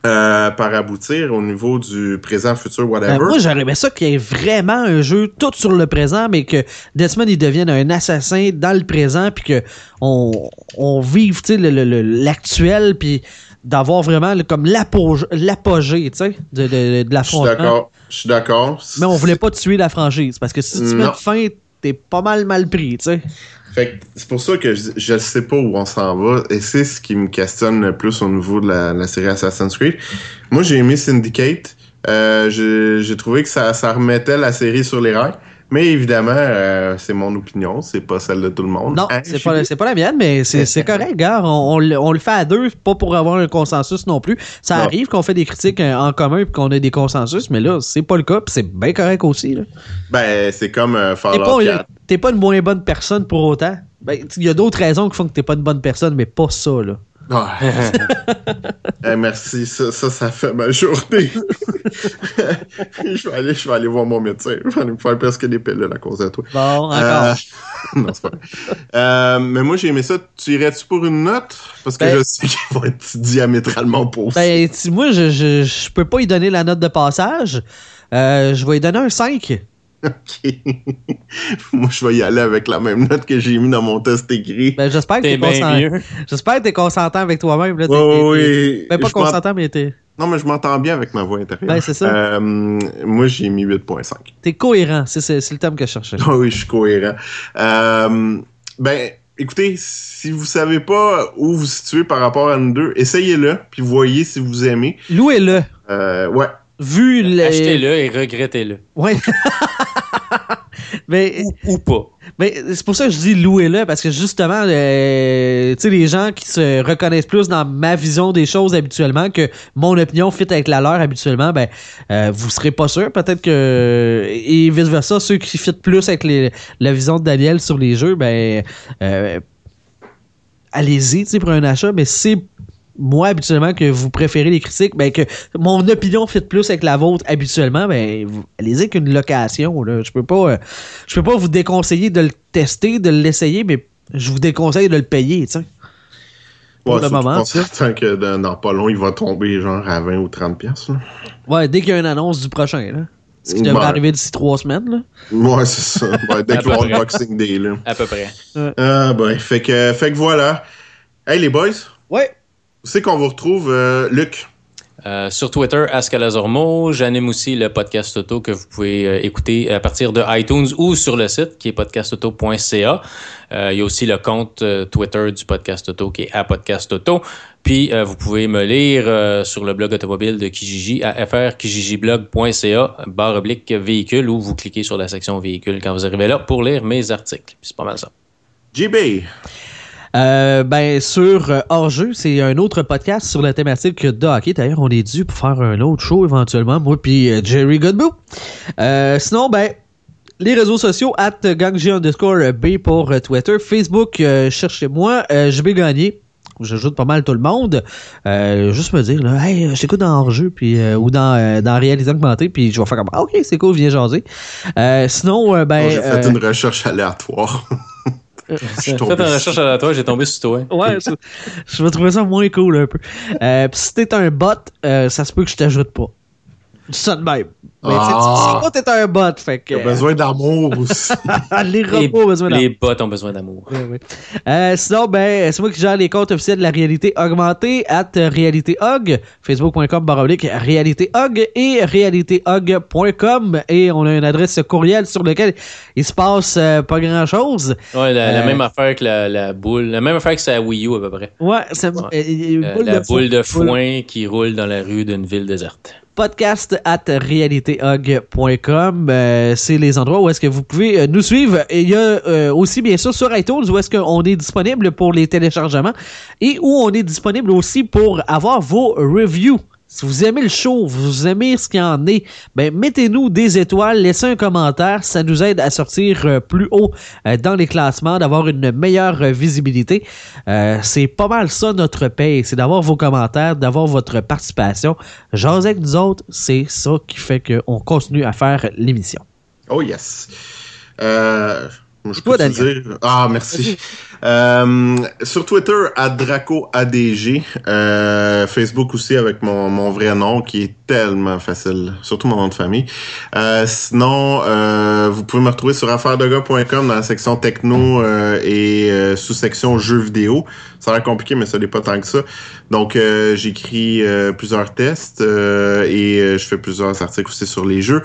Euh, par aboutir au niveau du présent, futur, Ben, whatever. moi, j'aurais aimé ça qu'il y ait vraiment un jeu tout sur le présent, mais que Desmond il devienne un assassin dans le présent, puis que on, on vive l'actuel, puis d'avoir vraiment le- comme l'apogée de, de, de Je suis l'affrontement. d'accord. Je suis d'accord. Mais on voulait pas tuer la franchise, parce que si tu mets fin, t'es pas mal mal pris, tu sais. Fait c'est pour ça que je, je sais pas où on s'en va et c'est ce qui me questionne le plus au niveau de la, la série Assassin's Creed. Moi, j'ai aimé Syndicate. Euh, j'ai j'ai trouvé que ça, ça remettait la série sur les rails. Mais évidemment, euh, c'est mon opinion, c'est pas celle de tout le monde. Non, Hein, c'est pas, pas la mienne, mais c'est correct, gars. On, on le- on le fait à deux, pas pour avoir un consensus non plus. Ça Non. arrive qu'on fait des critiques euh, en commun et qu'on a des consensus, mais là, c'est pas le cas, puis c'est bien correct aussi. là. Ben, c'est comme euh, T'es Fallout pas, 4. t'es pas une moins bonne personne pour autant. Ben, Il y a d'autres raisons qui font que t'es pas une bonne personne, mais pas ça, là. Eh, merci, ça, ça, ça fait ma journée. je, vais aller, je vais aller voir mon médecin. Je vais aller me faire presque des pilules à cause de toi. Bon, encore. Euh, non, c'est pas vrai. Euh, mais moi, j'ai aimé ça. Tu irais-tu pour une note? Parce que Ben- je sais qu'ils vont être diamétralement opposés. Ben, moi, je, je, je peux pas y donner la note de passage. Euh, je vais y donner un 5. Ok. moi, je vais y aller avec la même note que j'ai mis dans mon test écrit. Ben, j'espère que T'es t'es bien consent- mieux. J'espère que t'es consentant avec toi-même. là. Ouais. Ben, pas Je consentant, mais t'es Non, mais je m'entends bien avec ma voix intérieure. Ben, c'est ça. Euh, moi, j'ai mis 8.5. t'es cohérent. C'est c'est- c'est le terme que je cherchais. Ah oui, je suis cohérent. Euh, ben, écoutez, si vous savez pas où vous situez par rapport à nous deux, essayez-le, puis voyez si vous aimez. Louez-le. Euh, ouais. Vu le. Achetez-le et regrettez-le. Ouais. mais Ou pas. mais c'est pour ça que je dis louez-le, parce que justement, euh, tu sais, les gens qui se reconnaissent plus dans ma vision des choses habituellement que mon opinion fit avec la leur habituellement, ben, euh, vous serez pas sûr. Peut-être que. Et vice-versa, ceux qui fit plus avec les- la vision de Daniel sur les jeux, ben. euh, allez-y, tu sais, pour un achat, mais c'est moi habituellement que vous préférez les critiques, ben que mon opinion fit plus avec la vôtre habituellement, ben allez-y avec une location. Là. Je peux pas, euh, je peux pas vous déconseiller de le tester, de l'essayer, mais je vous déconseille de le payer, tu sais. Pour Ouais, le surtout moment, s'attend que dans, dans pas long, il va tomber genre à 20 ou 30 pièces. Ouais, dès qu'il y a une annonce du prochain, là. Ce qui devrait arriver d'ici trois semaines, là. Ouais, c'est ça. Ouais, dès peu le. Boxing Day, là. À peu près. Ah, ben, fait que, fait que voilà. Hey, les boys, Ouais. C'est qu'on vous retrouve, euh, Luc? Euh, sur Twitter, Ascalazormo. J'anime aussi le podcast auto que vous pouvez euh, écouter à partir de iTunes ou sur le site qui est podcastauto.ca. Euh, il y a aussi le compte Twitter du podcast auto qui est à podcast auto. Puis vous pouvez me lire sur le blog automobile de Kijiji à frkijijiblog.ca barre oblique véhicule ou vous cliquez sur la section véhicule quand vous arrivez là pour lire mes articles. C'est pas mal ça. JB. Euh, ben, sur euh, Hors-jeu, c'est un autre podcast sur la thématique de hockey. D'ailleurs, on est dû pour faire un autre show éventuellement, moi puis euh, Jerry Godbout. Sinon, ben, les réseaux sociaux, at gangg underscore B pour Twitter. Facebook, cherchez-moi, je vais gagner. J'ajoute pas mal tout le monde. Euh, juste me dire, là, hey, je t'écoute dans hors-jeu, puis, euh, ou dans, euh, dans réalité augmentée, puis je vais faire comme, ah, ok, c'est cool, viens jaser. Sinon, ben. Bon, j'ai fait une recherche aléatoire. Je suis tombé Faites une sur- recherche aléatoire, j'ai tombé sur toi. Ouais, ça- je vais trouver ça moins cool un peu. Euh, pis si t'es un bot, euh, ça se peut que je t'ajoute pas. Ça de même. Mais tu sais, Ah. tu sais pas t'es un bot, fait que. Il a besoin d'amour aussi. les Les, robots ont besoin les d'amour. bots ont besoin d'amour. Ouais, ouais. Euh, sinon, ben, c'est moi qui gère les comptes officiels de la réalité augmentée, at réalitéhog, facebook.com baroblique réalitéhog et réalitéhog.com et on a une adresse courriel sur laquelle il se passe euh, pas grand chose. Ouais, la, la Euh, même affaire que la, la boule. La même affaire que sa Wii U à peu près. Ouais, c'est Ouais. euh, Euh, boule la de boule de foin. foin qui roule dans la rue d'une ville déserte. Podcast at réalitéhog.com. Euh, c'est les endroits où est-ce que vous pouvez euh, nous suivre. Et il y a euh, aussi, bien sûr, sur iTunes où est-ce qu'on est disponible pour les téléchargements et où on est disponible aussi pour avoir vos reviews. Si vous aimez le show, vous aimez ce qu'il en est, ben mettez-nous des étoiles, laissez un commentaire, ça nous aide à sortir euh, plus haut euh, dans les classements, d'avoir une meilleure euh, visibilité. C'est pas mal ça notre paye, c'est d'avoir vos commentaires, d'avoir votre participation. Jaser avec nous autres, c'est ça qui fait qu'on continue à faire l'émission. Oh yes. Je Toi, peux te dire- Ah, merci. Euh, sur Twitter, à DracoADG. Euh, Facebook aussi avec mon, mon vrai nom qui est tellement facile. Surtout mon nom de famille. Euh, sinon, euh, vous pouvez me retrouver sur affairesdegars.com dans la section techno euh, et euh, sous-section jeux vidéo. Ça a l'air compliqué, mais ça n'est pas tant que ça. Donc, euh, j'écris euh, plusieurs tests euh, et euh, je fais plusieurs articles aussi sur les jeux.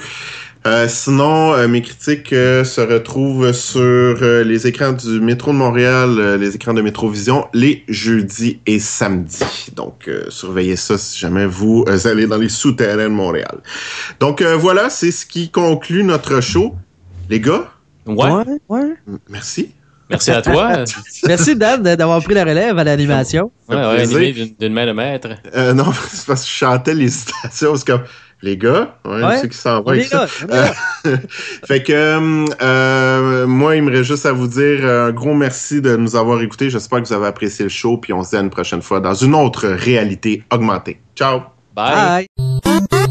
Euh, sinon, euh, mes critiques euh, se retrouvent sur euh, les écrans du métro de Montréal, euh, les écrans de Métrovision, les jeudis et samedis. Donc, euh, surveillez ça si jamais vous euh, allez dans les souterrains de Montréal. Donc, euh, voilà, c'est ce qui conclut notre show. Les gars, Ouais. ouais. merci. Merci à toi. Merci, Dan, d'avoir pris la relève à l'animation. Ouais, ouais, animé d'une- d'une main de maître. Euh, non, c'est parce que je chantais les citations. C'est comme, les gars, ouais, Ouais. ceux qui s'en vont On avec ça. là. Euh, fait que euh, euh, moi, il me reste juste à vous dire euh, un gros merci de nous avoir écoutés. J'espère que vous avez apprécié le show, puis on se dit à une prochaine fois dans une autre réalité augmentée. Ciao! Bye. Bye.